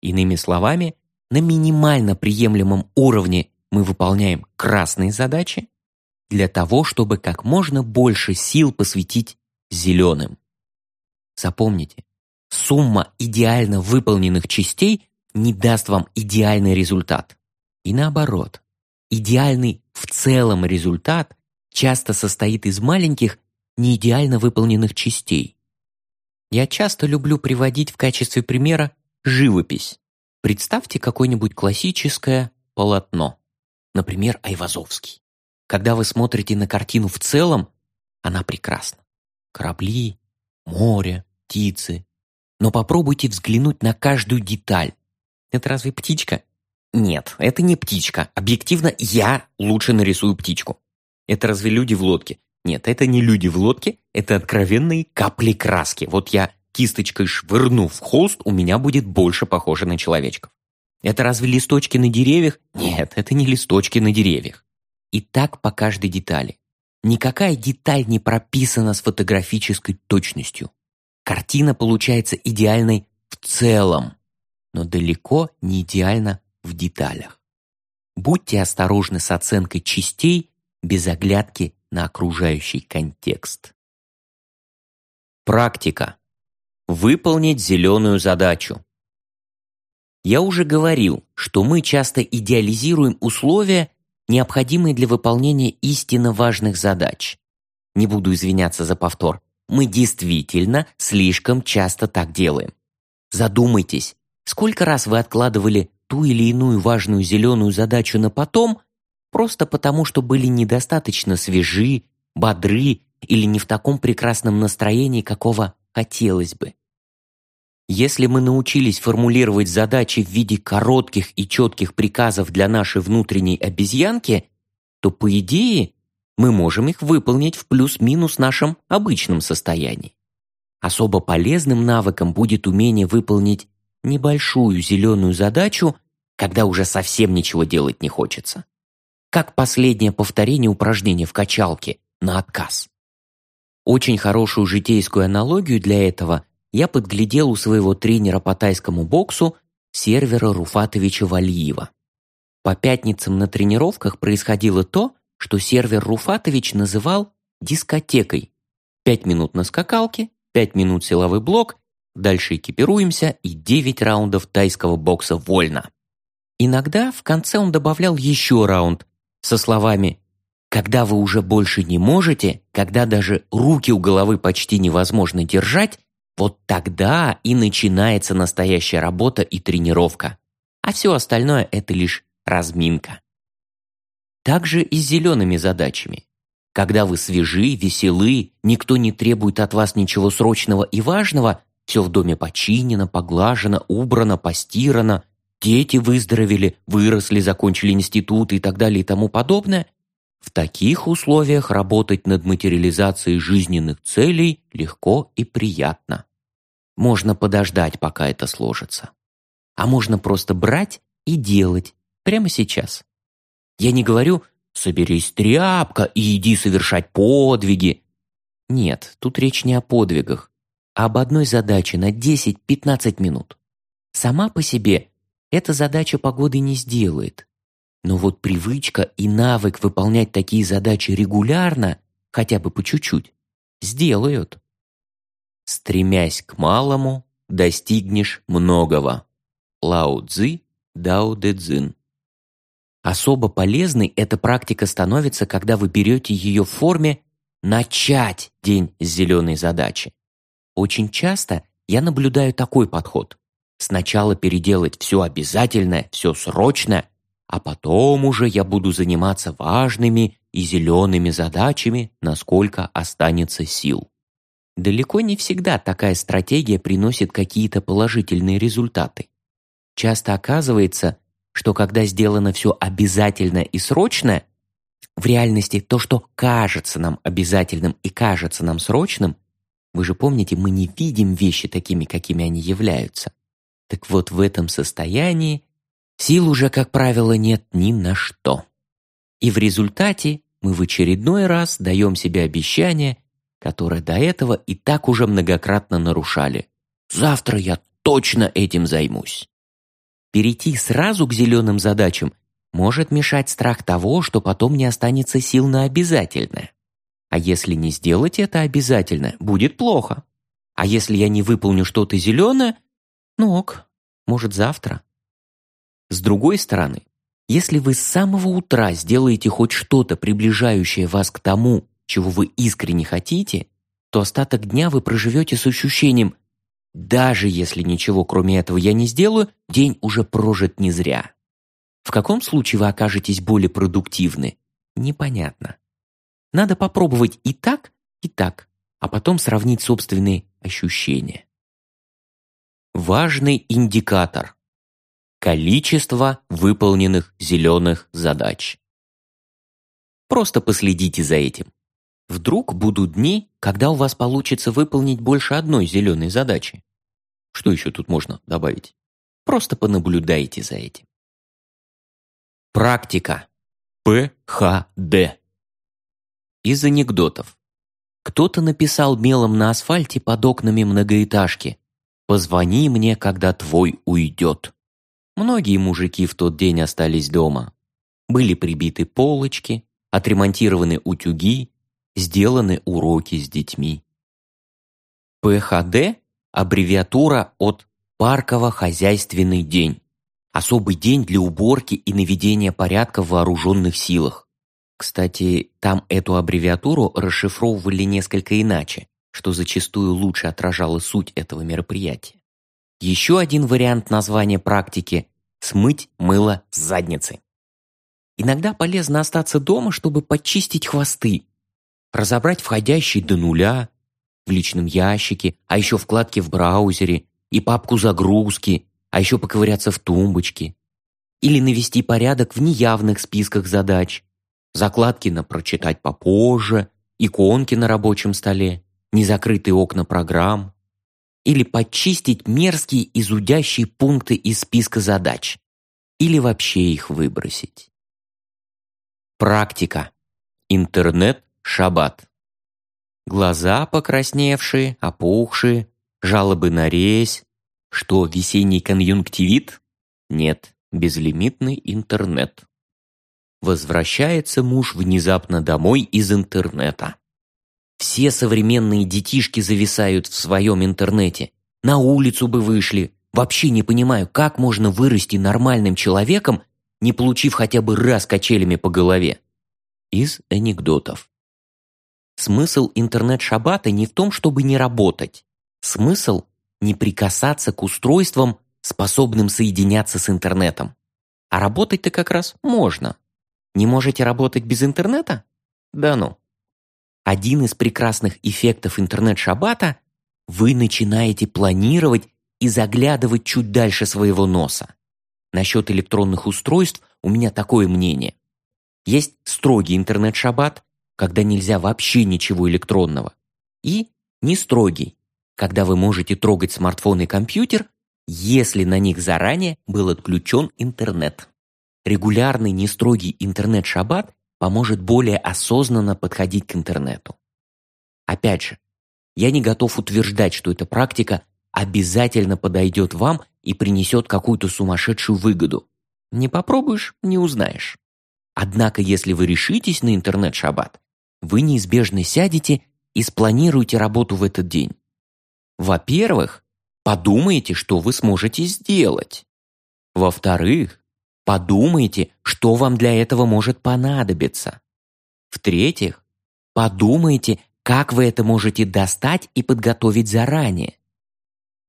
Иными словами, на минимально приемлемом уровне мы выполняем красные задачи для того, чтобы как можно больше сил посвятить зеленым. Запомните, сумма идеально выполненных частей не даст вам идеальный результат. И наоборот, идеальный в целом результат часто состоит из маленьких, неидеально выполненных частей. Я часто люблю приводить в качестве примера живопись. Представьте какое-нибудь классическое полотно, например, Айвазовский. Когда вы смотрите на картину в целом, она прекрасна. Корабли, море, птицы. Но попробуйте взглянуть на каждую деталь. Это разве птичка? Нет, это не птичка. Объективно, я лучше нарисую птичку. Это разве люди в лодке? Нет, это не люди в лодке, это откровенные капли краски. Вот я кисточкой швырну в холст, у меня будет больше похоже на человечков. Это разве листочки на деревьях? Нет, это не листочки на деревьях. И так по каждой детали. Никакая деталь не прописана с фотографической точностью. Картина получается идеальной в целом, но далеко не идеально в деталях. Будьте осторожны с оценкой частей без оглядки на окружающий контекст. Практика. Выполнить зеленую задачу. Я уже говорил, что мы часто идеализируем условия, необходимые для выполнения истинно важных задач. Не буду извиняться за повтор. Мы действительно слишком часто так делаем. Задумайтесь, сколько раз вы откладывали ту или иную важную зеленую задачу на потом, просто потому что были недостаточно свежи, бодры или не в таком прекрасном настроении, какого хотелось бы. Если мы научились формулировать задачи в виде коротких и четких приказов для нашей внутренней обезьянки, то, по идее, мы можем их выполнить в плюс-минус нашем обычном состоянии. Особо полезным навыком будет умение выполнить небольшую зеленую задачу, когда уже совсем ничего делать не хочется. Как последнее повторение упражнения в качалке на отказ. Очень хорошую житейскую аналогию для этого я подглядел у своего тренера по тайскому боксу сервера Руфатовича Валиева. По пятницам на тренировках происходило то, что сервер Руфатович называл дискотекой. Пять минут на скакалке, пять минут силовой блок, дальше экипируемся и девять раундов тайского бокса вольно. Иногда в конце он добавлял еще раунд со словами Когда вы уже больше не можете, когда даже руки у головы почти невозможно держать, вот тогда и начинается настоящая работа и тренировка. А все остальное – это лишь разминка. Также и с зелеными задачами. Когда вы свежи, веселы, никто не требует от вас ничего срочного и важного, все в доме починено, поглажено, убрано, постирано, дети выздоровели, выросли, закончили институт и так далее и тому подобное, в таких условиях работать над материализацией жизненных целей легко и приятно. Можно подождать, пока это сложится. А можно просто брать и делать прямо сейчас. Я не говорю «соберись, тряпка, и иди совершать подвиги». Нет, тут речь не о подвигах, а об одной задаче на 10-15 минут. Сама по себе эта задача погоды не сделает. Но вот привычка и навык выполнять такие задачи регулярно, хотя бы по чуть-чуть, сделают. Стремясь к малому, достигнешь многого. Лао Цзи, Дао Дэ Цзин. Особо полезной эта практика становится, когда вы берете ее в форме «начать день с зеленой задачи». Очень часто я наблюдаю такой подход. Сначала переделать все обязательное, все срочное, а потом уже я буду заниматься важными и зелеными задачами, насколько останется сил. Далеко не всегда такая стратегия приносит какие-то положительные результаты. Часто оказывается, что когда сделано все обязательно и срочно, в реальности то, что кажется нам обязательным и кажется нам срочным, вы же помните, мы не видим вещи такими, какими они являются. Так вот, в этом состоянии сил уже, как правило, нет ни на что. И в результате мы в очередной раз даем себе обещание, которое до этого и так уже многократно нарушали. «Завтра я точно этим займусь». Перейти сразу к зеленым задачам может мешать страх того, что потом не останется сил на обязательное. А если не сделать это обязательно, будет плохо. А если я не выполню что-то зеленое, ну ок, может завтра. С другой стороны, если вы с самого утра сделаете хоть что-то, приближающее вас к тому, чего вы искренне хотите, то остаток дня вы проживете с ощущением даже если ничего кроме этого я не сделаю, день уже прожит не зря. В каком случае вы окажетесь более продуктивны? Непонятно. Надо попробовать и так, и так, а потом сравнить собственные ощущения. Важный индикатор. Количество выполненных зеленых задач. Просто последите за этим. Вдруг будут дни, когда у вас получится выполнить больше одной зеленой задачи. Что еще тут можно добавить? Просто понаблюдайте за этим. Практика. ПХД. Из анекдотов. Кто-то написал мелом на асфальте под окнами многоэтажки «Позвони мне, когда твой уйдет». Многие мужики в тот день остались дома. Были прибиты полочки, отремонтированы утюги, сделаны уроки с детьми. ПХД – аббревиатура от Парково-хозяйственный день. Особый день для уборки и наведения порядка в вооруженных силах. Кстати, там эту аббревиатуру расшифровывали несколько иначе, что зачастую лучше отражало суть этого мероприятия. Еще один вариант названия практики – смыть мыло с задницы. Иногда полезно остаться дома, чтобы почистить хвосты, разобрать входящий до нуля в личном ящике, а еще вкладки в браузере и папку загрузки, а еще поковыряться в тумбочке. Или навести порядок в неявных списках задач. Закладки на «прочитать попозже», иконки на рабочем столе, незакрытые окна программ. Или почистить мерзкие изудящие пункты из списка задач. Или вообще их выбросить. Практика. Интернет Шаббат. Глаза покрасневшие, опухшие, жалобы на резь. Что, весенний конъюнктивит? Нет, безлимитный интернет. Возвращается муж внезапно домой из интернета. Все современные детишки зависают в своем интернете. На улицу бы вышли. Вообще не понимаю, как можно вырасти нормальным человеком, не получив хотя бы раз качелями по голове. из анекдотов. Смысл интернет-шабата не в том, чтобы не работать. Смысл – не прикасаться к устройствам, способным соединяться с интернетом. А работать-то как раз можно. Не можете работать без интернета? Да ну. Один из прекрасных эффектов интернет-шабата – вы начинаете планировать и заглядывать чуть дальше своего носа. Насчет электронных устройств у меня такое мнение. Есть строгий интернет-шаббат, когда нельзя вообще ничего электронного. И не строгий, когда вы можете трогать смартфон и компьютер, если на них заранее был отключен интернет. Регулярный нестрогий интернет-шаббат поможет более осознанно подходить к интернету. Опять же, я не готов утверждать, что эта практика обязательно подойдет вам и принесет какую-то сумасшедшую выгоду. Не попробуешь – не узнаешь. Однако, если вы решитесь на интернет-шаббат, вы неизбежно сядете и спланируете работу в этот день. Во-первых, подумайте, что вы сможете сделать. Во-вторых, подумайте, что вам для этого может понадобиться. В-третьих, подумайте, как вы это можете достать и подготовить заранее.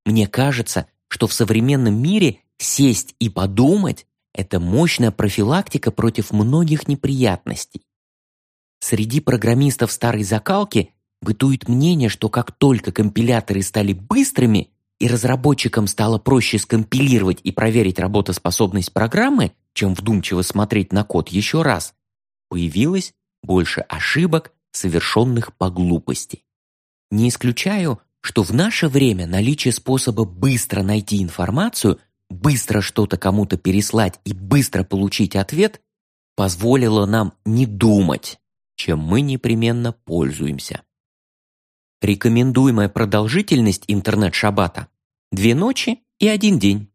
Мне кажется, что в современном мире сесть и подумать – это мощная профилактика против многих неприятностей. Среди программистов старой закалки бытует мнение, что как только компиляторы стали быстрыми и разработчикам стало проще скомпилировать и проверить работоспособность программы, чем вдумчиво смотреть на код еще раз, появилось больше ошибок, совершенных по глупости. Не исключаю, что в наше время наличие способа быстро найти информацию, быстро что-то кому-то переслать и быстро получить ответ позволило нам не думать, чем мы непременно пользуемся. Рекомендуемая продолжительность интернет-шаббата – две ночи и один день.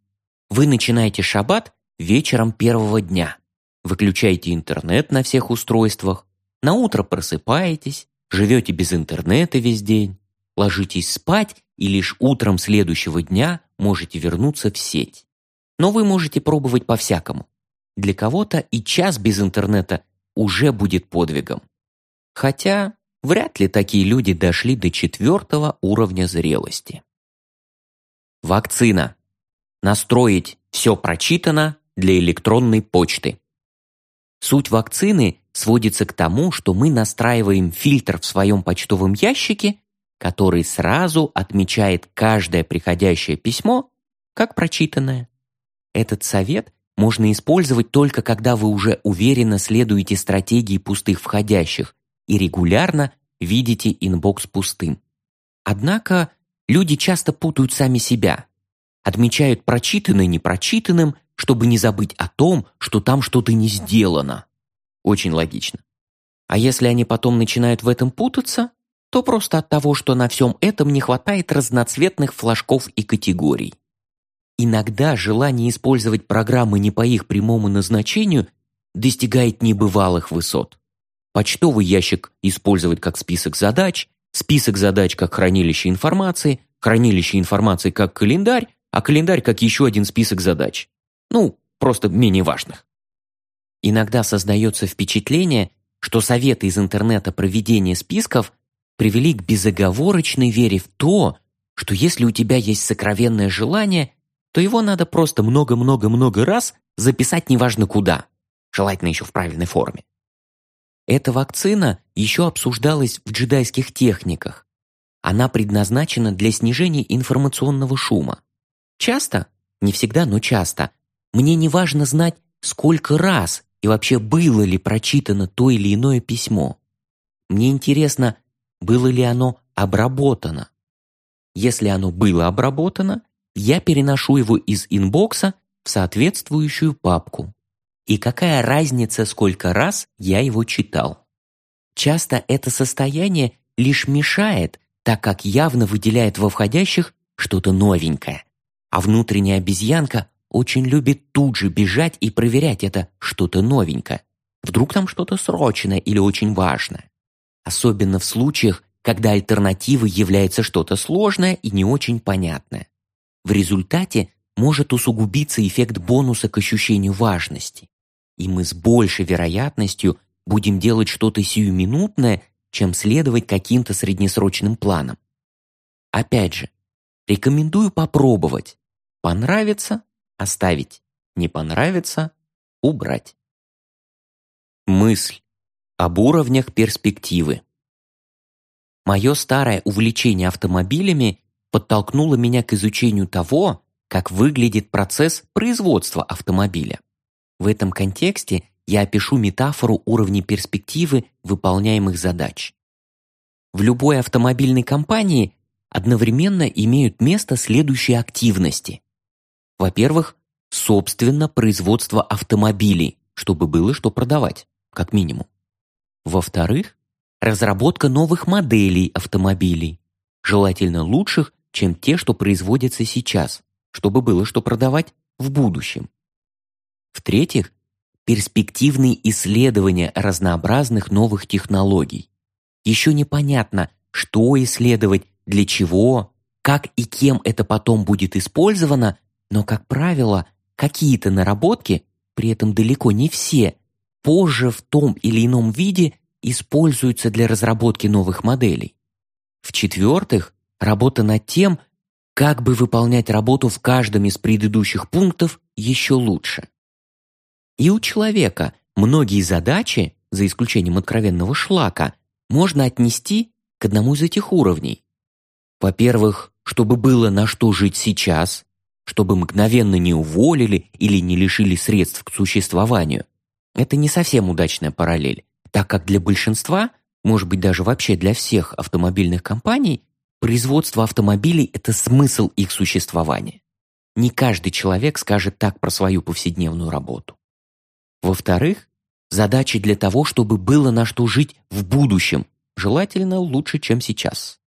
Вы начинаете шаббат вечером первого дня. Выключаете интернет на всех устройствах, на утро просыпаетесь, живете без интернета весь день, ложитесь спать и лишь утром следующего дня можете вернуться в сеть. Но вы можете пробовать по-всякому. Для кого-то и час без интернета уже будет подвигом. Хотя вряд ли такие люди дошли до четвертого уровня зрелости. Вакцина. Настроить «все прочитано» для электронной почты. Суть вакцины сводится к тому, что мы настраиваем фильтр в своем почтовом ящике который сразу отмечает каждое приходящее письмо как прочитанное. Этот совет можно использовать только когда вы уже уверенно следуете стратегии пустых входящих и регулярно видите inbox пустым. Однако люди часто путают сами себя, отмечают прочитанное непрочитанным, чтобы не забыть о том, что там что-то не сделано. Очень логично. А если они потом начинают в этом путаться, то просто от того, что на всем этом не хватает разноцветных флажков и категорий. Иногда желание использовать программы не по их прямому назначению достигает небывалых высот. Почтовый ящик использовать как список задач, список задач как хранилище информации, хранилище информации как календарь, а календарь как еще один список задач. Ну, просто менее важных. Иногда создается впечатление, что советы из интернета проведения списков – привели к безоговорочной вере в то, что если у тебя есть сокровенное желание, то его надо просто много-много-много раз записать неважно куда, желательно еще в правильной форме. Эта вакцина еще обсуждалась в джедайских техниках. Она предназначена для снижения информационного шума. Часто, не всегда, но часто, мне не важно знать, сколько раз и вообще было ли прочитано то или иное письмо. Мне интересно, было ли оно обработано. Если оно было обработано, я переношу его из инбокса в соответствующую папку. И какая разница, сколько раз я его читал. Часто это состояние лишь мешает, так как явно выделяет во входящих что-то новенькое. А внутренняя обезьянка очень любит тут же бежать и проверять это что-то новенькое. Вдруг там что-то срочное или очень важное особенно в случаях, когда альтернативой является что-то сложное и не очень понятное. В результате может усугубиться эффект бонуса к ощущению важности, и мы с большей вероятностью будем делать что-то сиюминутное, чем следовать каким-то среднесрочным планам. Опять же, рекомендую попробовать. Понравится – оставить, не понравится – убрать. Мысль об уровнях перспективы. Мое старое увлечение автомобилями подтолкнуло меня к изучению того, как выглядит процесс производства автомобиля. В этом контексте я опишу метафору уровней перспективы выполняемых задач. В любой автомобильной компании одновременно имеют место следующие активности. Во-первых, собственно, производство автомобилей, чтобы было что продавать, как минимум. Во-вторых, разработка новых моделей автомобилей, желательно лучших, чем те, что производятся сейчас, чтобы было что продавать в будущем. В-третьих, перспективные исследования разнообразных новых технологий. Еще непонятно, что исследовать, для чего, как и кем это потом будет использовано, но, как правило, какие-то наработки, при этом далеко не все, позже в том или ином виде используются для разработки новых моделей. В-четвертых, работа над тем, как бы выполнять работу в каждом из предыдущих пунктов еще лучше. И у человека многие задачи, за исключением откровенного шлака, можно отнести к одному из этих уровней. Во-первых, чтобы было на что жить сейчас, чтобы мгновенно не уволили или не лишили средств к существованию. Это не совсем удачная параллель, так как для большинства, может быть даже вообще для всех автомобильных компаний, производство автомобилей – это смысл их существования. Не каждый человек скажет так про свою повседневную работу. Во-вторых, задачи для того, чтобы было на что жить в будущем, желательно лучше, чем сейчас.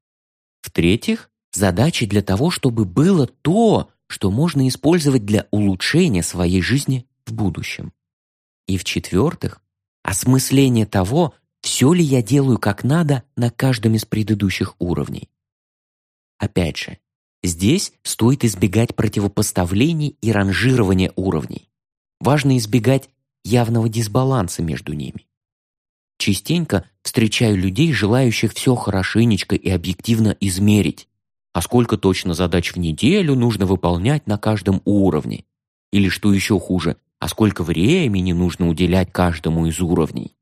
В-третьих, задачи для того, чтобы было то, что можно использовать для улучшения своей жизни в будущем. И в-четвертых, осмысление того, все ли я делаю как надо на каждом из предыдущих уровней. Опять же, здесь стоит избегать противопоставлений и ранжирования уровней. Важно избегать явного дисбаланса между ними. Частенько встречаю людей, желающих все хорошенечко и объективно измерить, а сколько точно задач в неделю нужно выполнять на каждом уровне. Или, что еще хуже, а сколько времени нужно уделять каждому из уровней.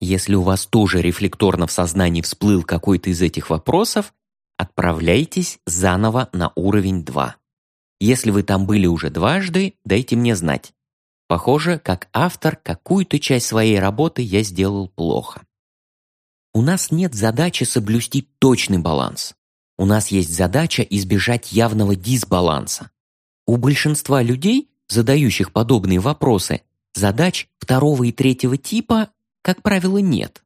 Если у вас тоже рефлекторно в сознании всплыл какой-то из этих вопросов, отправляйтесь заново на уровень 2. Если вы там были уже дважды, дайте мне знать. Похоже, как автор, какую-то часть своей работы я сделал плохо. У нас нет задачи соблюсти точный баланс. У нас есть задача избежать явного дисбаланса. У большинства людей, задающих подобные вопросы, задач второго и третьего типа, как правило, нет.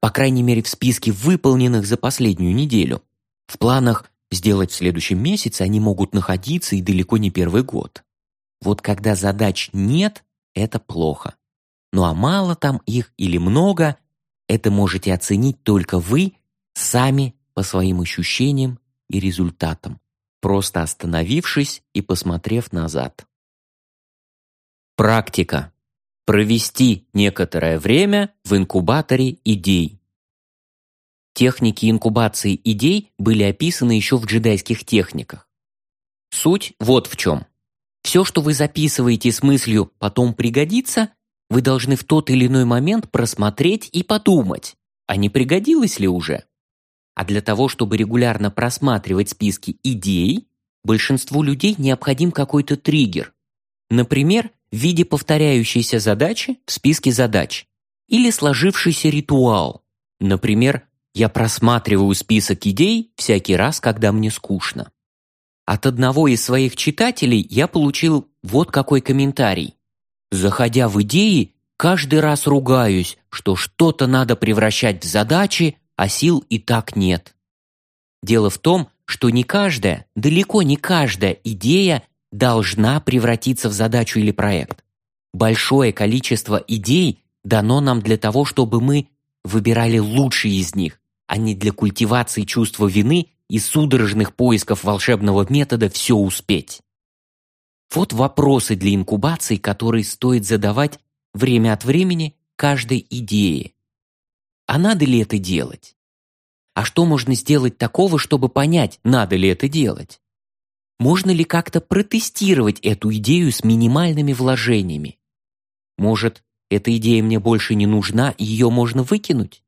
По крайней мере, в списке выполненных за последнюю неделю. В планах сделать в следующем месяце они могут находиться и далеко не первый год. Вот когда задач нет, это плохо. Ну а мало там их или много, это можете оценить только вы сами по своим ощущениям и результатам, просто остановившись и посмотрев назад. Практика. Провести некоторое время в инкубаторе идей. Техники инкубации идей были описаны еще в джедайских техниках. Суть вот в чем. Все, что вы записываете с мыслью «потом пригодится», вы должны в тот или иной момент просмотреть и подумать, а не пригодилось ли уже. А для того, чтобы регулярно просматривать списки идей, большинству людей необходим какой-то триггер. Например, в виде повторяющейся задачи в списке задач или сложившийся ритуал. Например, я просматриваю список идей всякий раз, когда мне скучно. От одного из своих читателей я получил вот какой комментарий. Заходя в идеи, каждый раз ругаюсь, что что-то надо превращать в задачи, а сил и так нет. Дело в том, что не каждая, далеко не каждая идея должна превратиться в задачу или проект. Большое количество идей дано нам для того, чтобы мы выбирали лучшие из них, а не для культивации чувства вины и судорожных поисков волшебного метода все успеть. Вот вопросы для инкубации, которые стоит задавать время от времени каждой идее. А надо ли это делать? А что можно сделать такого, чтобы понять, надо ли это делать? Можно ли как-то протестировать эту идею с минимальными вложениями? Может, эта идея мне больше не нужна, и ее можно выкинуть?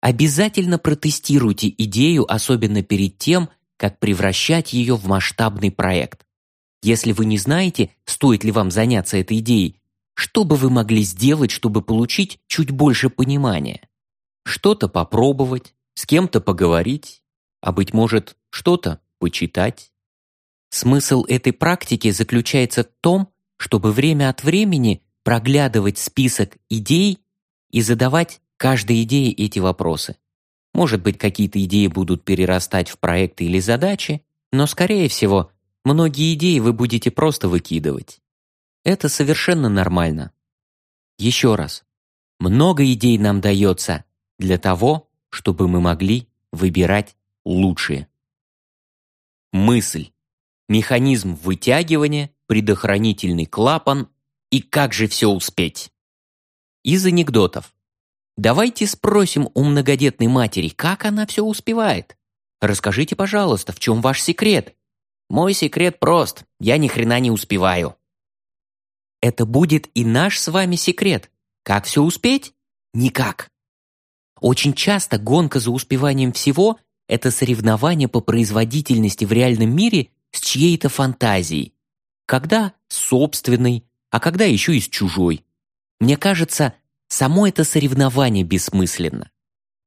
Обязательно протестируйте идею, особенно перед тем, как превращать ее в масштабный проект. Если вы не знаете, стоит ли вам заняться этой идеей, что бы вы могли сделать, чтобы получить чуть больше понимания? Что-то попробовать, с кем-то поговорить, а быть может, что-то почитать. Смысл этой практики заключается в том, чтобы время от времени проглядывать список идей и задавать каждой идее эти вопросы. Может быть, какие-то идеи будут перерастать в проекты или задачи, но, скорее всего, многие идеи вы будете просто выкидывать. Это совершенно нормально. Еще раз. Много идей нам дается для того, чтобы мы могли выбирать лучшие. Мысль. Механизм вытягивания, предохранительный клапан и как же все успеть. Из анекдотов. Давайте спросим у многодетной матери, как она все успевает. Расскажите, пожалуйста, в чем ваш секрет? Мой секрет прост, я ни хрена не успеваю. Это будет и наш с вами секрет. Как все успеть? Никак. Очень часто гонка за успеванием всего – это соревнование по производительности в реальном мире с чьей-то фантазией. Когда собственной, а когда еще и с чужой. Мне кажется, Само это соревнование бессмысленно.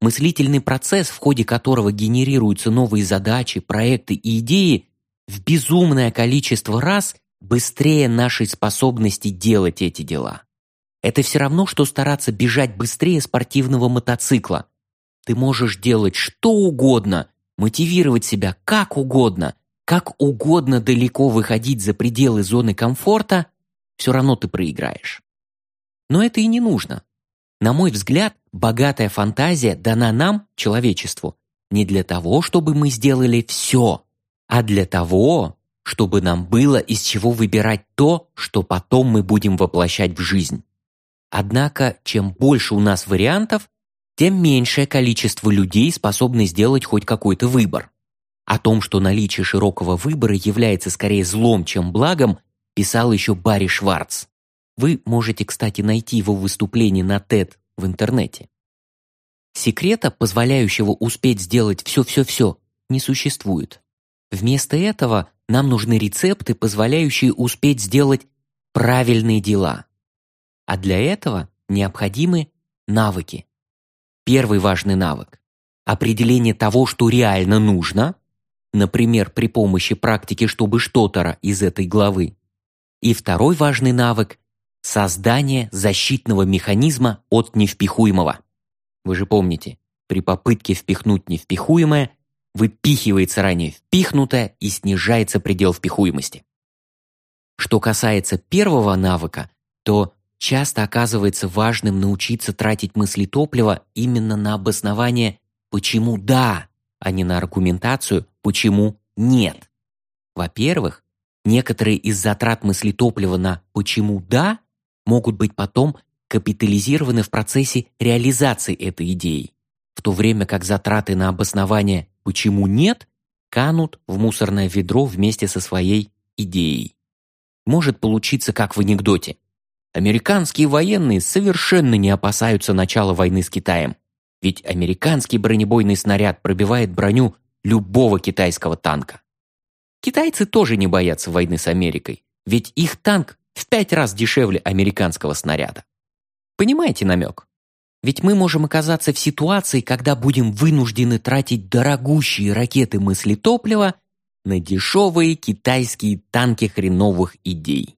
Мыслительный процесс, в ходе которого генерируются новые задачи, проекты и идеи, в безумное количество раз быстрее нашей способности делать эти дела. Это все равно, что стараться бежать быстрее спортивного мотоцикла. Ты можешь делать что угодно, мотивировать себя как угодно, как угодно далеко выходить за пределы зоны комфорта, все равно ты проиграешь. Но это и не нужно. На мой взгляд, богатая фантазия дана нам, человечеству, не для того, чтобы мы сделали все, а для того, чтобы нам было из чего выбирать то, что потом мы будем воплощать в жизнь. Однако, чем больше у нас вариантов, тем меньшее количество людей способны сделать хоть какой-то выбор. О том, что наличие широкого выбора является скорее злом, чем благом, писал еще Барри Шварц. Вы можете, кстати, найти его выступление на TED в интернете. Секрета, позволяющего успеть сделать все-все-все, не существует. Вместо этого нам нужны рецепты, позволяющие успеть сделать правильные дела. А для этого необходимы навыки. Первый важный навык – определение того, что реально нужно, например, при помощи практики «чтобы что-то» из этой главы. И второй важный навык Создание защитного механизма от невпихуемого. Вы же помните, при попытке впихнуть невпихуемое выпихивается ранее впихнутое и снижается предел впихуемости. Что касается первого навыка, то часто оказывается важным научиться тратить мысли топлива именно на обоснование «почему да», а не на аргументацию «почему нет». Во-первых, некоторые из затрат мысли топлива на «почему да» могут быть потом капитализированы в процессе реализации этой идеи, в то время как затраты на обоснование «почему нет» канут в мусорное ведро вместе со своей идеей. Может получиться как в анекдоте. Американские военные совершенно не опасаются начала войны с Китаем, ведь американский бронебойный снаряд пробивает броню любого китайского танка. Китайцы тоже не боятся войны с Америкой, ведь их танк в пять раз дешевле американского снаряда. Понимаете намек? Ведь мы можем оказаться в ситуации, когда будем вынуждены тратить дорогущие ракеты мысли топлива на дешевые китайские танки хреновых идей.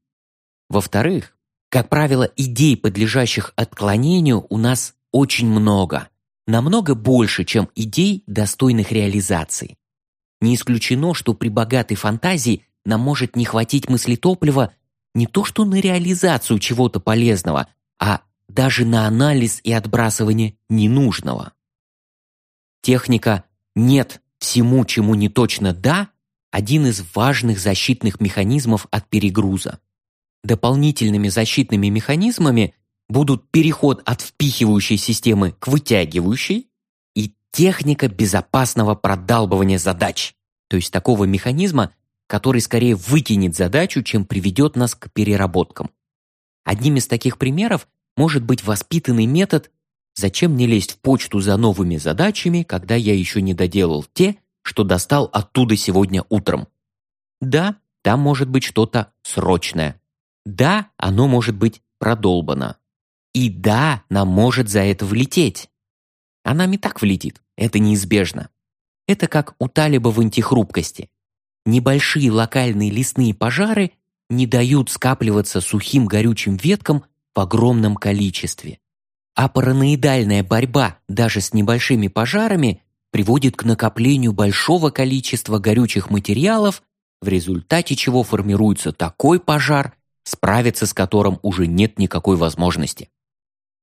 Во-вторых, как правило, идей, подлежащих отклонению, у нас очень много, намного больше, чем идей, достойных реализации. Не исключено, что при богатой фантазии нам может не хватить мысли топлива не то что на реализацию чего-то полезного, а даже на анализ и отбрасывание ненужного. Техника «нет всему, чему не точно да» – один из важных защитных механизмов от перегруза. Дополнительными защитными механизмами будут переход от впихивающей системы к вытягивающей и техника безопасного продалбывания задач, то есть такого механизма, который скорее вытянет задачу, чем приведет нас к переработкам. Одним из таких примеров может быть воспитанный метод «Зачем мне лезть в почту за новыми задачами, когда я еще не доделал те, что достал оттуда сегодня утром?» Да, там может быть что-то срочное. Да, оно может быть продолбано. И да, нам может за это влететь. А нам и так влетит, это неизбежно. Это как у талиба в антихрупкости. Небольшие локальные лесные пожары не дают скапливаться сухим горючим веткам в огромном количестве. А параноидальная борьба даже с небольшими пожарами приводит к накоплению большого количества горючих материалов, в результате чего формируется такой пожар, справиться с которым уже нет никакой возможности.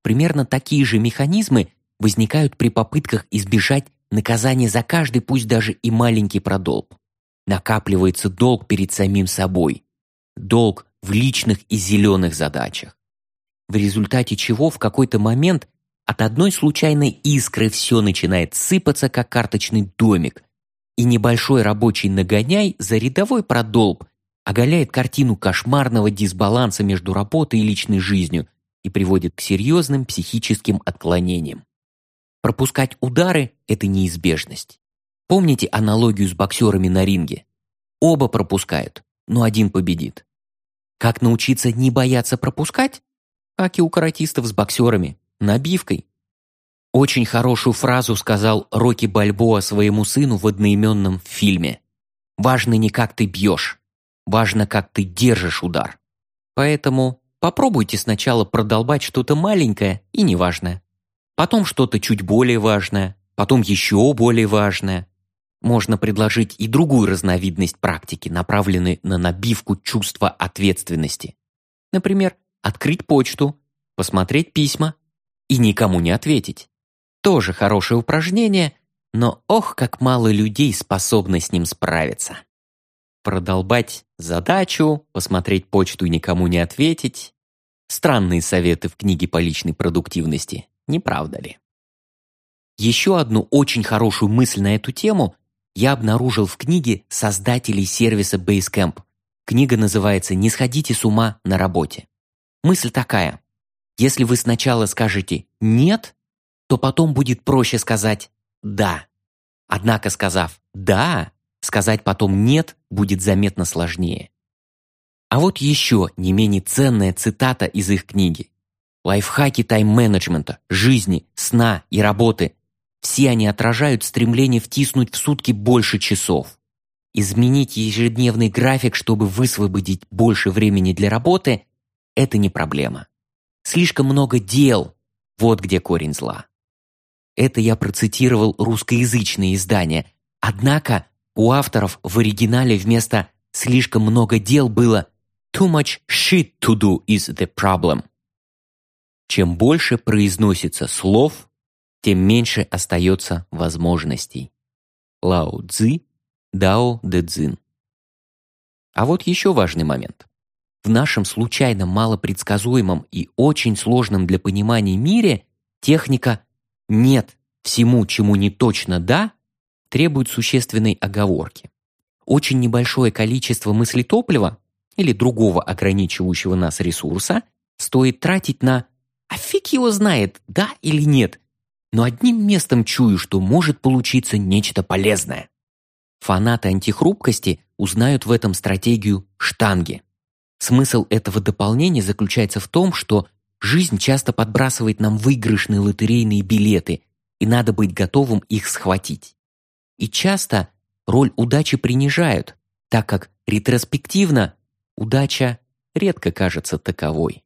Примерно такие же механизмы возникают при попытках избежать наказания за каждый, пусть даже и маленький продолб. Накапливается долг перед самим собой. Долг в личных и зеленых задачах. В результате чего в какой-то момент от одной случайной искры все начинает сыпаться, как карточный домик, и небольшой рабочий нагоняй за рядовой продолб оголяет картину кошмарного дисбаланса между работой и личной жизнью и приводит к серьезным психическим отклонениям. Пропускать удары – это неизбежность. Помните аналогию с боксерами на ринге? Оба пропускают, но один победит. Как научиться не бояться пропускать? Как и у каратистов с боксерами, набивкой. Очень хорошую фразу сказал Рокки Бальбоа своему сыну в одноименном фильме. «Важно не как ты бьешь, важно, как ты держишь удар. Поэтому попробуйте сначала продолбать что-то маленькое и неважное. Потом что-то чуть более важное, потом еще более важное. Можно предложить и другую разновидность практики, направленной на набивку чувства ответственности. Например, открыть почту, посмотреть письма и никому не ответить. Тоже хорошее упражнение, но ох, как мало людей способны с ним справиться продолбать задачу, посмотреть почту и никому не ответить. Странные советы в книге по личной продуктивности, не правда ли? Еще одну очень хорошую мысль на эту тему я обнаружил в книге создателей сервиса Basecamp. Книга называется «Не сходите с ума на работе». Мысль такая. Если вы сначала скажете «нет», то потом будет проще сказать «да». Однако сказав «да», Сказать потом «нет» будет заметно сложнее. А вот еще не менее ценная цитата из их книги. Лайфхаки тайм-менеджмента, жизни, сна и работы – все они отражают стремление втиснуть в сутки больше часов. Изменить ежедневный график, чтобы высвободить больше времени для работы – это не проблема. Слишком много дел – вот где корень зла. Это я процитировал русскоязычные издания, однако у авторов в оригинале вместо «слишком много дел» было «too much shit to do is the problem». Чем больше произносится слов, тем меньше остается возможностей. Лао Цзи, Дао Дэ Цзин. А вот еще важный момент. В нашем случайно малопредсказуемом и очень сложном для понимания мире техника «нет» всему, чему не точно «да» требует существенной оговорки. Очень небольшое количество мыслетоплива или другого ограничивающего нас ресурса стоит тратить на «а фиг его знает, да или нет», но одним местом чую, что может получиться нечто полезное. Фанаты антихрупкости узнают в этом стратегию штанги. Смысл этого дополнения заключается в том, что жизнь часто подбрасывает нам выигрышные лотерейные билеты, и надо быть готовым их схватить. И часто роль удачи принижают, так как ретроспективно удача редко кажется таковой.